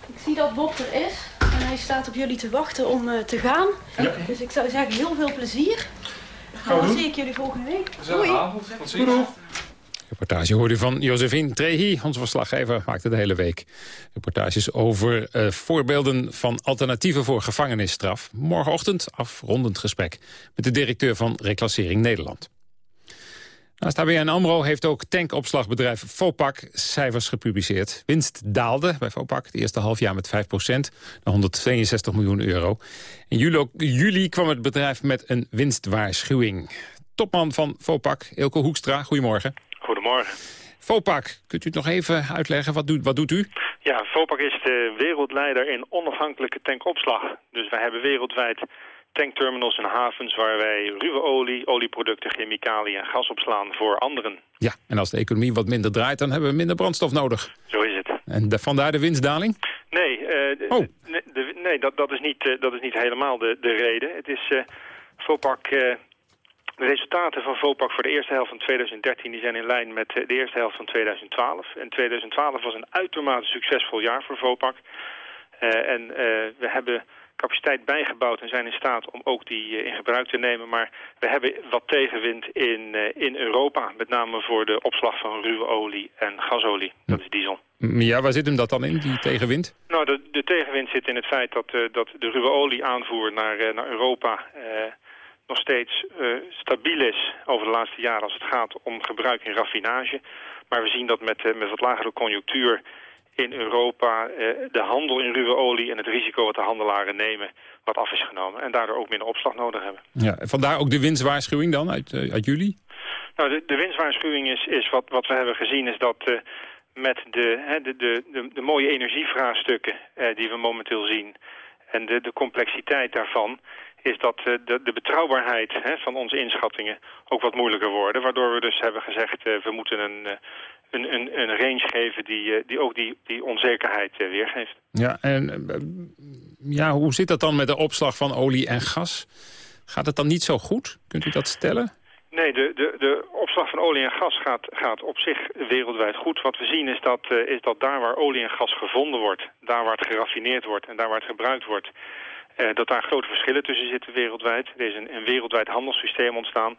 Ik zie dat Bob er is. En hij staat op jullie te wachten om uh, te gaan. Ja. Dus ik zou zeggen, heel veel plezier. Dan zie ik jullie volgende week. Doei. Tot ziens. Reportage hoorde u van Josephine Trehi, onze verslaggever, maakte de hele week. Reportages over uh, voorbeelden van alternatieven voor gevangenisstraf. Morgenochtend afrondend gesprek met de directeur van Reclassering Nederland. Naast ABN AMRO heeft ook tankopslagbedrijf Vopak cijfers gepubliceerd. Winst daalde bij Vopak het eerste halfjaar met 5% naar 162 miljoen euro. In juli, juli kwam het bedrijf met een winstwaarschuwing. Topman van Vopak, Ilko Hoekstra, goedemorgen. Goedemorgen. Vopak, kunt u het nog even uitleggen? Wat doet, wat doet u? Ja, Vopak is de wereldleider in onafhankelijke tankopslag. Dus wij hebben wereldwijd tankterminals en havens waar wij ruwe olie, olieproducten, chemicaliën en gas opslaan voor anderen. Ja, en als de economie wat minder draait, dan hebben we minder brandstof nodig. Zo is het. En de, vandaar de winstdaling? Nee, uh, oh. nee dat, dat, is niet, uh, dat is niet helemaal de, de reden. Het is uh, de resultaten van Vopak voor de eerste helft van 2013 die zijn in lijn met de eerste helft van 2012. En 2012 was een uitermate succesvol jaar voor Vopak. Uh, en uh, we hebben capaciteit bijgebouwd en zijn in staat om ook die in gebruik te nemen. Maar we hebben wat tegenwind in, in Europa, met name voor de opslag van ruwe olie en gasolie. Dat is diesel. Ja, waar zit hem dat dan in, die tegenwind? Nou, de, de tegenwind zit in het feit dat, dat de ruwe olie aanvoer naar, naar Europa nog steeds uh, stabiel is over de laatste jaren als het gaat om gebruik in raffinage. Maar we zien dat met, uh, met wat lagere conjunctuur in Europa uh, de handel in ruwe olie en het risico wat de handelaren nemen wat af is genomen. En daardoor ook minder opslag nodig hebben. Ja, vandaar ook de winstwaarschuwing dan uit, uit jullie? Nou, de, de winstwaarschuwing is, is wat, wat we hebben gezien is dat met de, hè, de, de, de, de, mooie energievraagstukken die we momenteel zien en de, de complexiteit daarvan is dat eh, de, de betrouwbaarheid hè, van onze inschattingen ook wat moeilijker worden. Waardoor we dus hebben gezegd, uh, we moeten een, eh, een, een, een range geven die, die ook die, die onzekerheid weergeeft. Ja, en ja, hoe zit dat dan met de opslag van olie en gas? Gaat het dan niet zo goed? Kunt u dat stellen? Nee, de, de, de opslag van olie en gas gaat, gaat op zich wereldwijd goed. Wat we zien is dat, is dat daar waar olie en gas gevonden wordt... daar waar het geraffineerd wordt en daar waar het gebruikt wordt... Uh, dat daar grote verschillen tussen zitten wereldwijd. Er is een, een, wereldwijd handelssysteem ontstaan.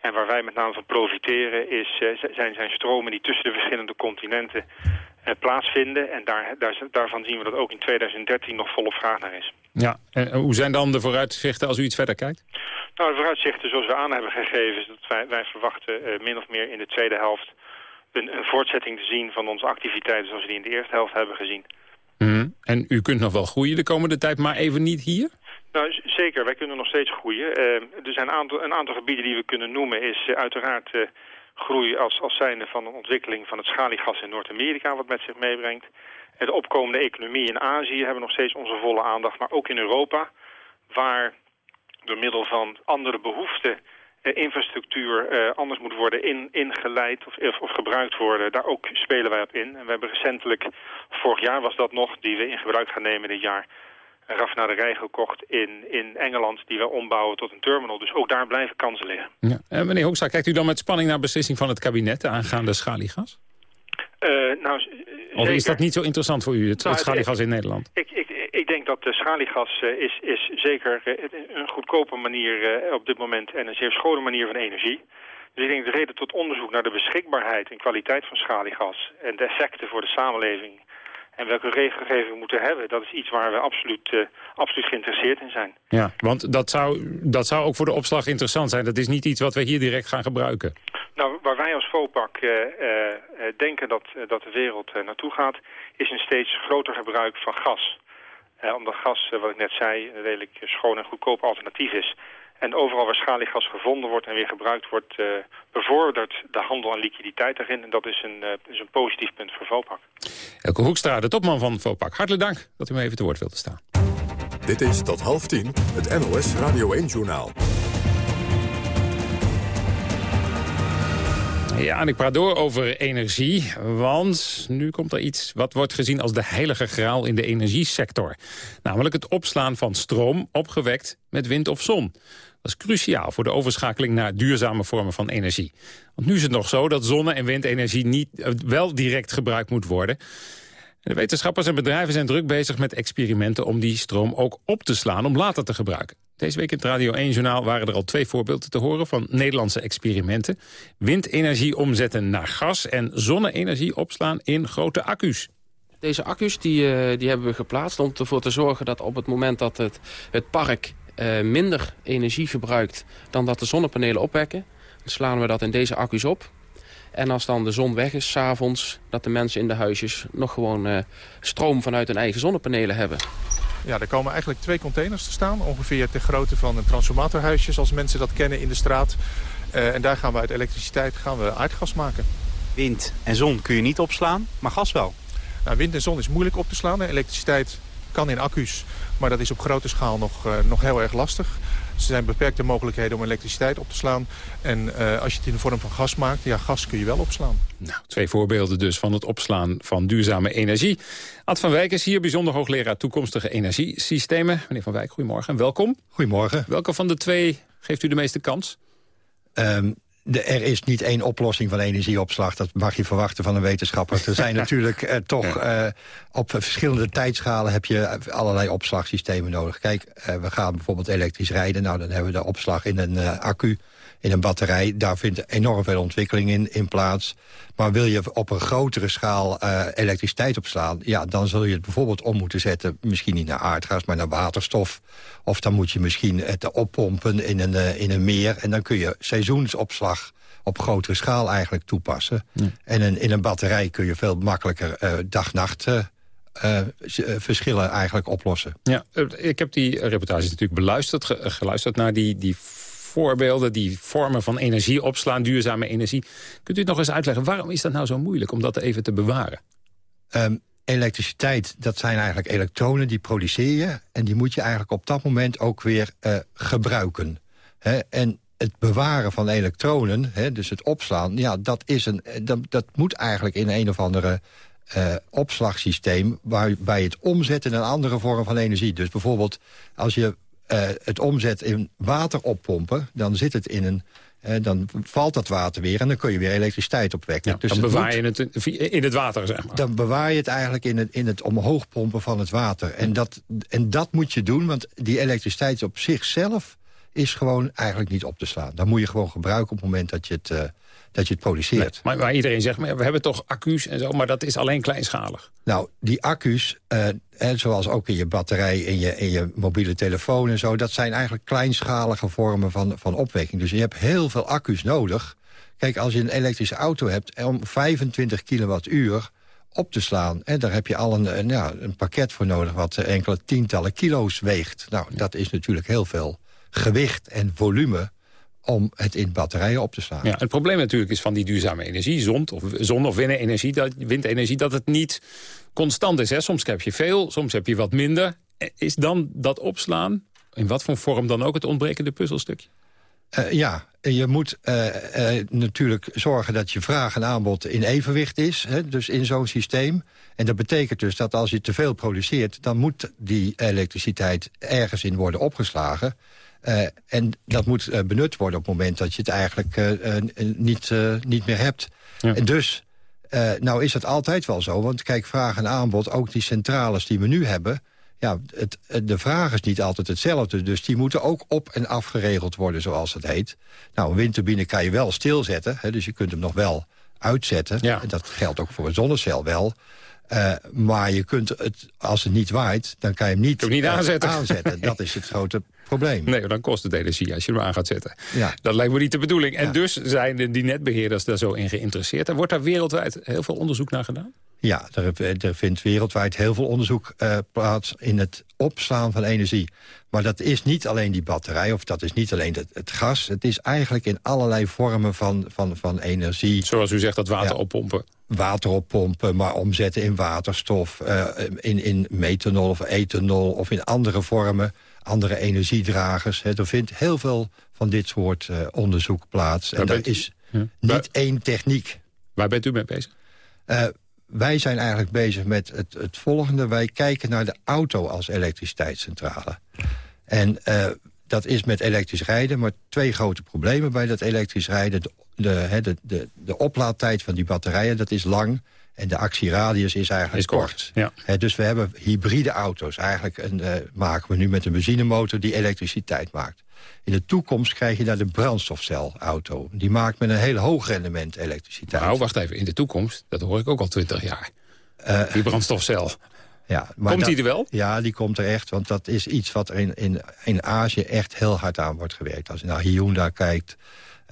En waar wij met name van profiteren is, uh, zijn, zijn stromen die tussen de verschillende continenten uh, plaatsvinden. En daar, daar, daarvan zien we dat ook in 2013 nog volop vraag naar is. Ja, en hoe zijn dan de vooruitzichten als u iets verder kijkt? Nou, de vooruitzichten zoals we aan hebben gegeven... is dat wij, wij verwachten min of meer in de tweede helft... Een, een voortzetting te zien van onze activiteiten zoals we die in de eerste helft hebben gezien. Mm. En u kunt nog wel groeien de komende tijd, maar even niet hier? Nou, zeker. Wij kunnen nog steeds groeien. Uh, er zijn een aantal, een aantal gebieden die we kunnen noemen. Is uh, uiteraard uh, groei als, als zijnde van een ontwikkeling van het schaliegas in Noord-Amerika... wat met zich meebrengt. De opkomende economie in Azië hebben nog steeds onze volle aandacht. Maar ook in Europa, waar door middel van andere behoeften infrastructuur uh, anders moet worden in, ingeleid of, of, gebruikt worden. Daar ook spelen wij op in. En we hebben recentelijk, vorig jaar was dat nog, die we in gebruik gaan nemen dit jaar, een raffinaderij gekocht in, in Engeland... die we ombouwen tot een terminal. Dus ook daar blijven kansen liggen. Ja. Uh, meneer Hoekstra, kijkt u dan met spanning naar beslissing van het kabinet... aangaande schaliegas? Uh, nou, of is dat niet zo interessant voor u, het, nou, schaliegas in Nederland? Ik, ik, ik denk dat de schaliegas uh, is, is zeker een goedkope manier op dit moment... en een zeer schone manier van energie. Dus ik denk de reden tot onderzoek naar de beschikbaarheid en kwaliteit van schaliegas... en de effecten voor de samenleving en welke regelgeving we moeten hebben, dat is iets waar we absoluut, uh, absoluut geïnteresseerd in zijn. Ja, want dat zou, dat zou ook voor de opslag interessant zijn. Dat is niet iets wat we hier direct gaan gebruiken. Nou, waar wij als FOPAC uh, uh, denken dat, dat de wereld naartoe gaat... is een steeds groter gebruik van gas. Omdat gas, wat ik net zei, een redelijk schoon en goedkoop alternatief is... En overal waar schaliegas gevonden wordt en weer gebruikt wordt... Uh, bevordert de handel aan liquiditeit daarin. En dat is een, uh, is een positief punt voor Vopak. Elke Hoekstra, de topman van Vopak. Hartelijk dank dat u me even te woord wilt staan. Dit is tot half tien het NOS Radio 1-journaal. Ja, en ik praat door over energie, want nu komt er iets wat wordt gezien als de heilige graal in de energiesector. Namelijk het opslaan van stroom opgewekt met wind of zon. Dat is cruciaal voor de overschakeling naar duurzame vormen van energie. Want nu is het nog zo dat zonne- en windenergie niet, eh, wel direct gebruikt moet worden. De wetenschappers en bedrijven zijn druk bezig met experimenten om die stroom ook op te slaan om later te gebruiken. Deze week in het Radio 1-journaal waren er al twee voorbeelden te horen van Nederlandse experimenten. Windenergie omzetten naar gas en zonne-energie opslaan in grote accu's. Deze accu's die, eh, die hebben we geplaatst om ervoor te zorgen dat op het moment dat het, het park uh, minder energie gebruikt dan dat de zonnepanelen opwekken, slaan we dat in deze accu's op. En als dan de zon weg is, s'avonds, dat de mensen in de huisjes nog gewoon uh, stroom vanuit hun eigen zonnepanelen hebben. Ja, er komen eigenlijk twee containers te staan. Ongeveer ter grootte van een transformatorhuisje, zoals mensen dat kennen in de straat. Uh, en daar gaan we uit elektriciteit gaan we aardgas maken. Wind en zon kun je niet opslaan, maar gas wel. Nou, wind en zon is moeilijk op te slaan. Elektriciteit kan in accu's, maar dat is op grote schaal nog, uh, nog heel erg lastig. Er zijn beperkte mogelijkheden om elektriciteit op te slaan. En uh, als je het in de vorm van gas maakt, ja, gas kun je wel opslaan. Nou, twee voorbeelden dus van het opslaan van duurzame energie. Ad van Wijk is hier, bijzonder hoogleraar toekomstige energiesystemen. Meneer van Wijk, goedemorgen. Welkom. Goedemorgen. Welke van de twee geeft u de meeste kans? Um, de, er is niet één oplossing van energieopslag. Dat mag je verwachten van een wetenschapper. Er zijn natuurlijk uh, toch uh, op verschillende tijdschalen heb je allerlei opslagsystemen nodig. Kijk, uh, we gaan bijvoorbeeld elektrisch rijden. Nou, dan hebben we de opslag in een accu, in een batterij. Daar vindt enorm veel ontwikkeling in, in plaats. Maar wil je op een grotere schaal elektriciteit opslaan... ja, dan zul je het bijvoorbeeld om moeten zetten... misschien niet naar aardgas, maar naar waterstof. Of dan moet je misschien het oppompen in een, in een meer. En dan kun je seizoensopslag op grotere schaal eigenlijk toepassen. Ja. En in, in een batterij kun je veel makkelijker uh, dag-nacht... Uh, uh, verschillen eigenlijk oplossen. Ja, ik heb die reportages natuurlijk beluisterd, ge geluisterd naar die, die voorbeelden, die vormen van energie opslaan, duurzame energie. Kunt u het nog eens uitleggen, waarom is dat nou zo moeilijk om dat even te bewaren? Um, elektriciteit, dat zijn eigenlijk elektronen, die produceer je... en die moet je eigenlijk op dat moment ook weer uh, gebruiken. En het bewaren van elektronen, dus het opslaan... Ja, dat, is een, dat, dat moet eigenlijk in een of andere uh, opslagsysteem... waarbij het omzet in een andere vorm van energie. Dus bijvoorbeeld als je het omzet in water oppompen... dan zit het in een uh, dan valt dat water weer en dan kun je weer elektriciteit opwekken. Ja, dus dan bewaar je het in het water, zeg maar. Dan bewaar je het eigenlijk in het, in het omhoog pompen van het water. En dat, en dat moet je doen, want die elektriciteit op zichzelf is gewoon eigenlijk niet op te slaan. Dan moet je gewoon gebruiken op het moment dat je het, uh, dat je het produceert. Nee, maar, maar, iedereen zegt, maar we hebben toch accu's en zo, maar dat is alleen kleinschalig. Nou, die accu's, uh, en zoals ook in je batterij, in je, in je mobiele telefoon en zo... dat zijn eigenlijk kleinschalige vormen van, van opwekking. Dus je hebt heel veel accu's nodig. Kijk, als je een elektrische auto hebt, om 25 kilowattuur op te slaan... En daar heb je al een, een, ja, een pakket voor nodig wat enkele tientallen kilo's weegt. Nou, dat is natuurlijk heel veel gewicht en volume om het in batterijen op te slaan. Ja, het probleem natuurlijk is van die duurzame energie, zon of, zon of windenergie, dat, windenergie, dat het niet constant is. Hè? Soms heb je veel, soms heb je wat minder. Is dan dat opslaan, in wat voor vorm dan ook, het ontbrekende puzzelstukje? Uh, ja, je moet uh, uh, natuurlijk zorgen dat je vraag en aanbod in evenwicht is. Hè, dus in zo'n systeem. En dat betekent dus dat als je te veel produceert... dan moet die elektriciteit ergens in worden opgeslagen. Uh, en dat moet benut worden op het moment dat je het eigenlijk niet, niet meer hebt. Ja. En dus, nou is dat altijd wel zo. Want kijk, vraag en aanbod, ook die centrales die we nu hebben ja, het, de vraag is niet altijd hetzelfde. Dus die moeten ook op- en afgeregeld worden, zoals het heet. Nou, een windturbine kan je wel stilzetten. Hè, dus je kunt hem nog wel uitzetten. Ja. En dat geldt ook voor een zonnecel wel. Uh, maar je kunt het, als het niet waait, dan kan je hem niet, niet aanzetten. aanzetten. Dat is het grote probleem. Nee, dan kost het energie als je hem aan gaat zetten. Ja. Dat lijkt me niet de bedoeling. En dus zijn die netbeheerders daar zo in geïnteresseerd. Er wordt daar wereldwijd heel veel onderzoek naar gedaan? Ja, er, er vindt wereldwijd heel veel onderzoek uh, plaats in het opslaan van energie. Maar dat is niet alleen die batterij, of dat is niet alleen het, het gas. Het is eigenlijk in allerlei vormen van, van, van energie. Zoals u zegt, dat water ja, oppompen. Water oppompen, maar omzetten in waterstof, uh, in, in methanol of ethanol... of in andere vormen, andere energiedragers. Er vindt heel veel van dit soort uh, onderzoek plaats. En dat is niet Waar, één techniek. Waar bent u mee bezig? wij zijn eigenlijk bezig met het, het, volgende. Wij kijken naar de auto als elektriciteitscentrale. En dat is met elektrisch rijden, maar twee grote problemen bij dat elektrisch rijden. De, de, de, de, de oplaadtijd van die batterijen, dat is lang. En de actieradius is eigenlijk is kort. Ja. He, dus we hebben hybride auto's. Eigenlijk een, uh, maken we nu met een benzinemotor die elektriciteit maakt. In de toekomst krijg je daar de brandstofcelauto. Die maakt met een heel hoog rendement elektriciteit. Nou, wacht even. In de toekomst, dat hoor ik ook al twintig jaar. Uh, die brandstofcel. Ja, maar komt die er wel? Ja, die komt er echt. Want dat is iets wat er in, in, in Azië echt heel hard aan wordt gewerkt. Als je naar Hyundai kijkt,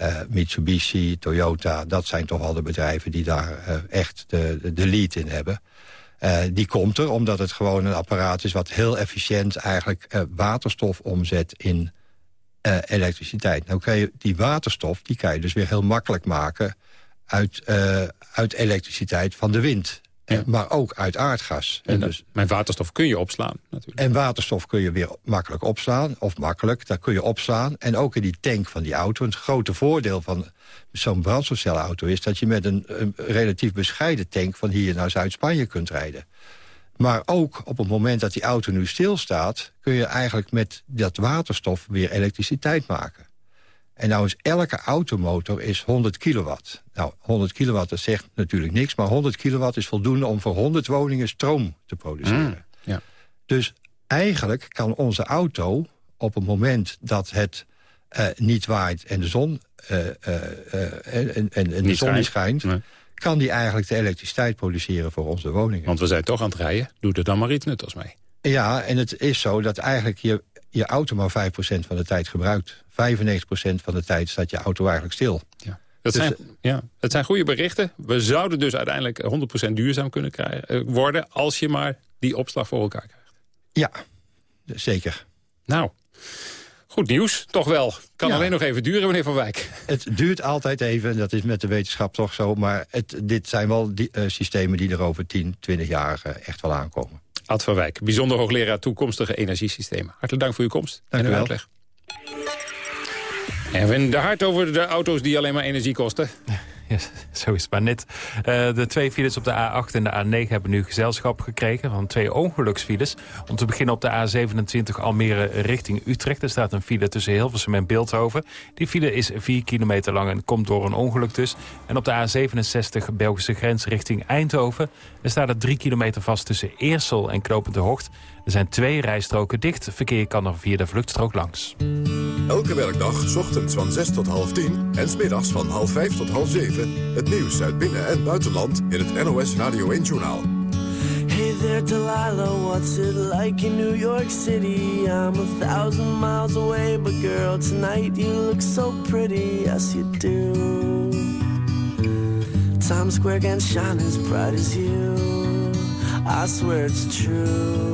uh, Mitsubishi, Toyota... dat zijn toch al de bedrijven die daar uh, echt de, de lead in hebben. Uh, die komt er omdat het gewoon een apparaat is... wat heel efficiënt eigenlijk waterstof omzet in elektriciteit. Nou kan je die waterstof, die kan je dus weer heel makkelijk maken... uit, uit elektriciteit van de wind. Ja. Maar ook uit aardgas. En dus, mijn waterstof kun je opslaan natuurlijk. En waterstof kun je weer makkelijk opslaan. Of makkelijk, daar kun je opslaan. En ook in die tank van die auto. Het grote voordeel van zo'n brandstofcelauto is... dat je met een, een relatief bescheiden tank... van hier naar Zuid-Spanje kunt rijden. Maar ook op het moment dat die auto nu stilstaat... kun je eigenlijk met dat waterstof weer elektriciteit maken. En nou is elke automotor is 100 kilowatt. Nou, 100 kilowatt dat zegt natuurlijk niks... maar 100 kilowatt is voldoende om voor 100 woningen stroom te produceren. Mm, ja. Dus eigenlijk kan onze auto op het moment dat het uh, niet waait en de zon, uh, uh, en, en, en de zon niet schijnt... Nee kan die eigenlijk de elektriciteit produceren voor onze woningen. Want we zijn toch aan het rijden, doe er dan maar iets nuttigs mee. Ja, en het is zo dat eigenlijk je, je auto maar 5% van de tijd gebruikt. 95% van de tijd staat je auto eigenlijk stil. Ja. Dat, dus, zijn, ja, dat zijn goede berichten. We zouden dus uiteindelijk 100% duurzaam kunnen krijgen, eh, worden... als je maar die opslag voor elkaar krijgt. Ja, zeker. Nou, Goed nieuws, toch wel. Kan alleen nog even duren, meneer Van Wijk. Het duurt altijd even, dat is met de wetenschap toch zo... maar het, dit zijn wel die, uh, systemen die er over 10, 20 jaar uh, echt wel aankomen. Ad van Wijk, bijzonder hoogleraar toekomstige energiesystemen. Hartelijk dank voor uw komst dank en uw uitleg. En we de hart over de auto's die alleen maar energie kosten. Ja, zo is het maar net. Uh, de twee files op de A8 en de A9 hebben nu gezelschap gekregen... van twee ongeluksfiles. Om te beginnen op de A27 Almere richting Utrecht. Er staat een file tussen Hilversum en Beeldhoven. Die file is 4 kilometer lang en komt door een ongeluk dus. En op de A67 Belgische grens richting Eindhoven... er staat er 3 kilometer vast tussen Eersel en Knopende Hocht... Er zijn twee rijstroken dicht. Verkeer kan er via de vluchtstrook langs. Elke werkdag, ochtends van 6 tot half 10 en smiddags van half 5 tot half 7... het nieuws uit binnen- en buitenland in het NOS Radio 1-journaal. Hey there Delilah, what's it like in New York City? I'm a thousand miles away, but girl, tonight you look so pretty, yes you do. Times Square can't shine as bright as you, I swear it's true.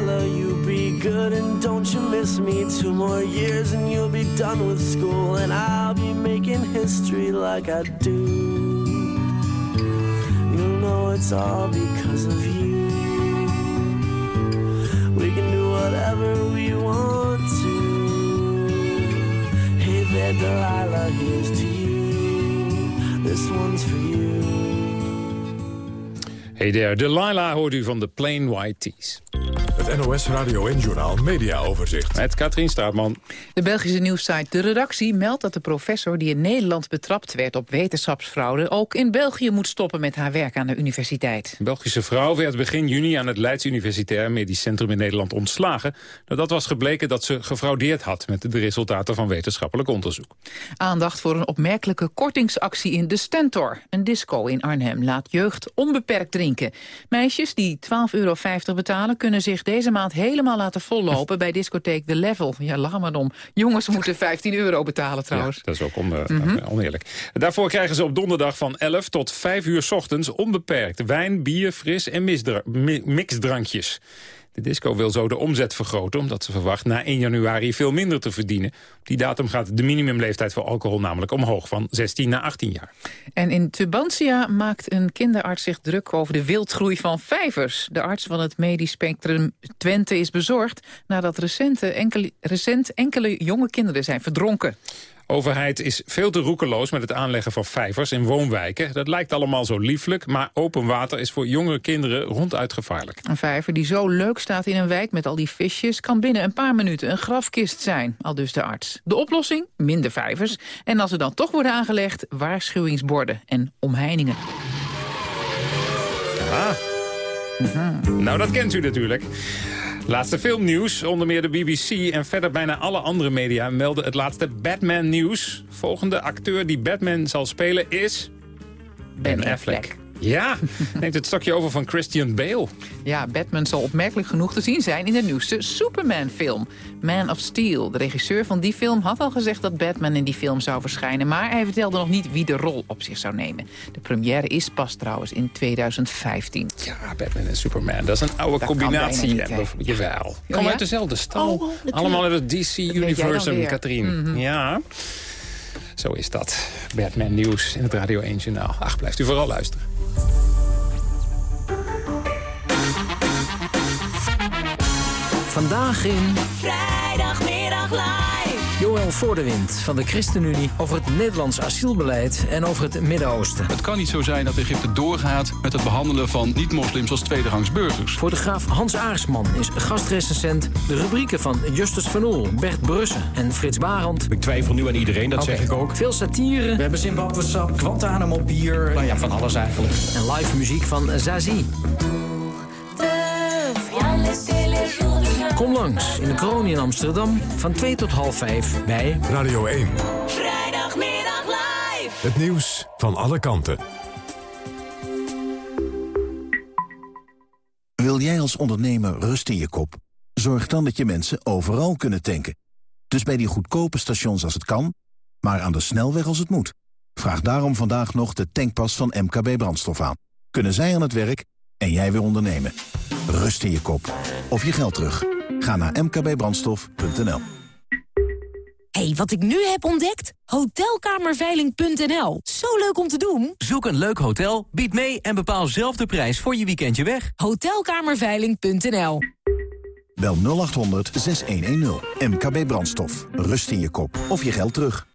You be good and don't you miss me. Two more years and you'll be done with school, and I'll be making history like I do. You know it's all because of you. We can do whatever we want to. Hey there, Delilah, here's to you. This one's for you. Hey there, Delilah hoort u van de Plain White Tees. Het NOS Radio en Journaal Media Overzicht. Met Katrien Straatman. De Belgische nieuwssite De Redactie meldt dat de professor die in Nederland betrapt werd op wetenschapsfraude ook in België moet stoppen met haar werk aan de universiteit. Belgische vrouw werd begin juni aan het Leids Universitair Medisch Centrum in Nederland ontslagen. Nadat was gebleken dat ze gefraudeerd had met de resultaten van wetenschappelijk onderzoek. Aandacht voor een opmerkelijke kortingsactie in de Stentor. Een disco in Arnhem laat jeugd onbeperkt drinken. Meisjes die 12,50 euro betalen kunnen zich deze maand helemaal laten vollopen bij discotheek The Level. Ja, lach maar om. Jongens moeten 15 euro betalen trouwens. Ja, dat is ook on, uh, oneerlijk. Daarvoor krijgen ze op donderdag van 11 tot 5 uur 's ochtends onbeperkt wijn, bier, fris en mi mixdrankjes. De disco wil zo de omzet vergroten, omdat ze verwacht na 1 januari veel minder te verdienen. Op die datum gaat de minimumleeftijd voor alcohol namelijk omhoog, van 16 naar 18 jaar. En in Tubantia maakt een kinderarts zich druk over de wildgroei van vijvers. De arts van het medisch spectrum Twente is bezorgd nadat recente enkele, recent enkele jonge kinderen zijn verdronken overheid is veel te roekeloos met het aanleggen van vijvers in woonwijken. Dat lijkt allemaal zo lieflijk, maar open water is voor jongere kinderen ronduit gevaarlijk. Een vijver die zo leuk staat in een wijk met al die visjes... kan binnen een paar minuten een grafkist zijn, al dus de arts. De oplossing? Minder vijvers. En als er dan toch worden aangelegd, waarschuwingsborden en omheiningen. Ah. Nou, dat kent u natuurlijk. Laatste filmnieuws, onder meer de BBC en verder bijna alle andere media melden het laatste Batman-nieuws. Volgende acteur die Batman zal spelen is... Ben, Affleck. Ja, neemt het stokje over van Christian Bale. Ja, Batman zal opmerkelijk genoeg te zien zijn in de nieuwste Superman-film. Man of Steel. De regisseur van die film had al gezegd dat Batman in die film zou verschijnen... maar hij vertelde nog niet wie de rol op zich zou nemen. De première is pas trouwens in 2015. Ja, Batman en Superman, dat is een oude combinatie. Ja, jawel. Kom uit dezelfde stal. Oh, Allemaal uit het DC-universum, Katrien. Mm Ja. Zo is dat. Batman Nieuws in het Radio 1 Journaal. Ach, blijft u vooral luisteren. Vandaag in... Vrijdagmiddag live. Joël Voordewind van de ChristenUnie over het Nederlands asielbeleid en over het Midden-Oosten. Het kan niet zo zijn dat Egypte doorgaat met het behandelen van niet-moslims als tweederangs burgers. Fotograaf Hans Aarsman is gastrecensent. De rubrieken van Justus van Oel, Bert Brussen en Frits Barend. Ik twijfel nu aan iedereen, dat zeg ik ook. Veel satire. We hebben Zimbabwe sap, Guantanamo bier. Nou ja, van alles eigenlijk. En live muziek van Zazie. Kom langs in de kroon in Amsterdam van 2 tot half 5 bij Radio 1. Vrijdagmiddag live. Het nieuws van alle kanten. Wil jij als ondernemer rust in je kop? Zorg dan dat je mensen overal kunnen tanken. Dus bij die goedkope stations als het kan, maar aan de snelweg als het moet. Vraag daarom vandaag nog de tankpas van MKB Brandstof aan. Kunnen zij aan het werk en jij weer ondernemen. Rust in je kop. Of je geld terug. Ga naar mkbbrandstof.nl hey, wat ik nu heb ontdekt? Hotelkamerveiling.nl. Zo leuk om te doen. Zoek een leuk hotel, bied mee en bepaal zelf de prijs voor je weekendje weg. Hotelkamerveiling.nl. Bel 0800 6110. MKB Brandstof. Rust in je kop. Of je geld terug.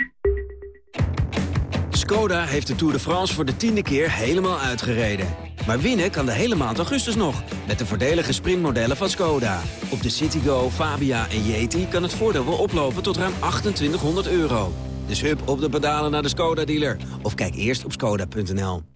Skoda heeft de Tour de France voor de tiende keer helemaal uitgereden. Maar winnen kan de hele maand augustus nog. Met de voordelige sprintmodellen van Skoda. Op de Citigo, Fabia en Yeti kan het voordeel wel oplopen tot ruim 2800 euro. Dus hup op de pedalen naar de Skoda-dealer. Of kijk eerst op skoda.nl.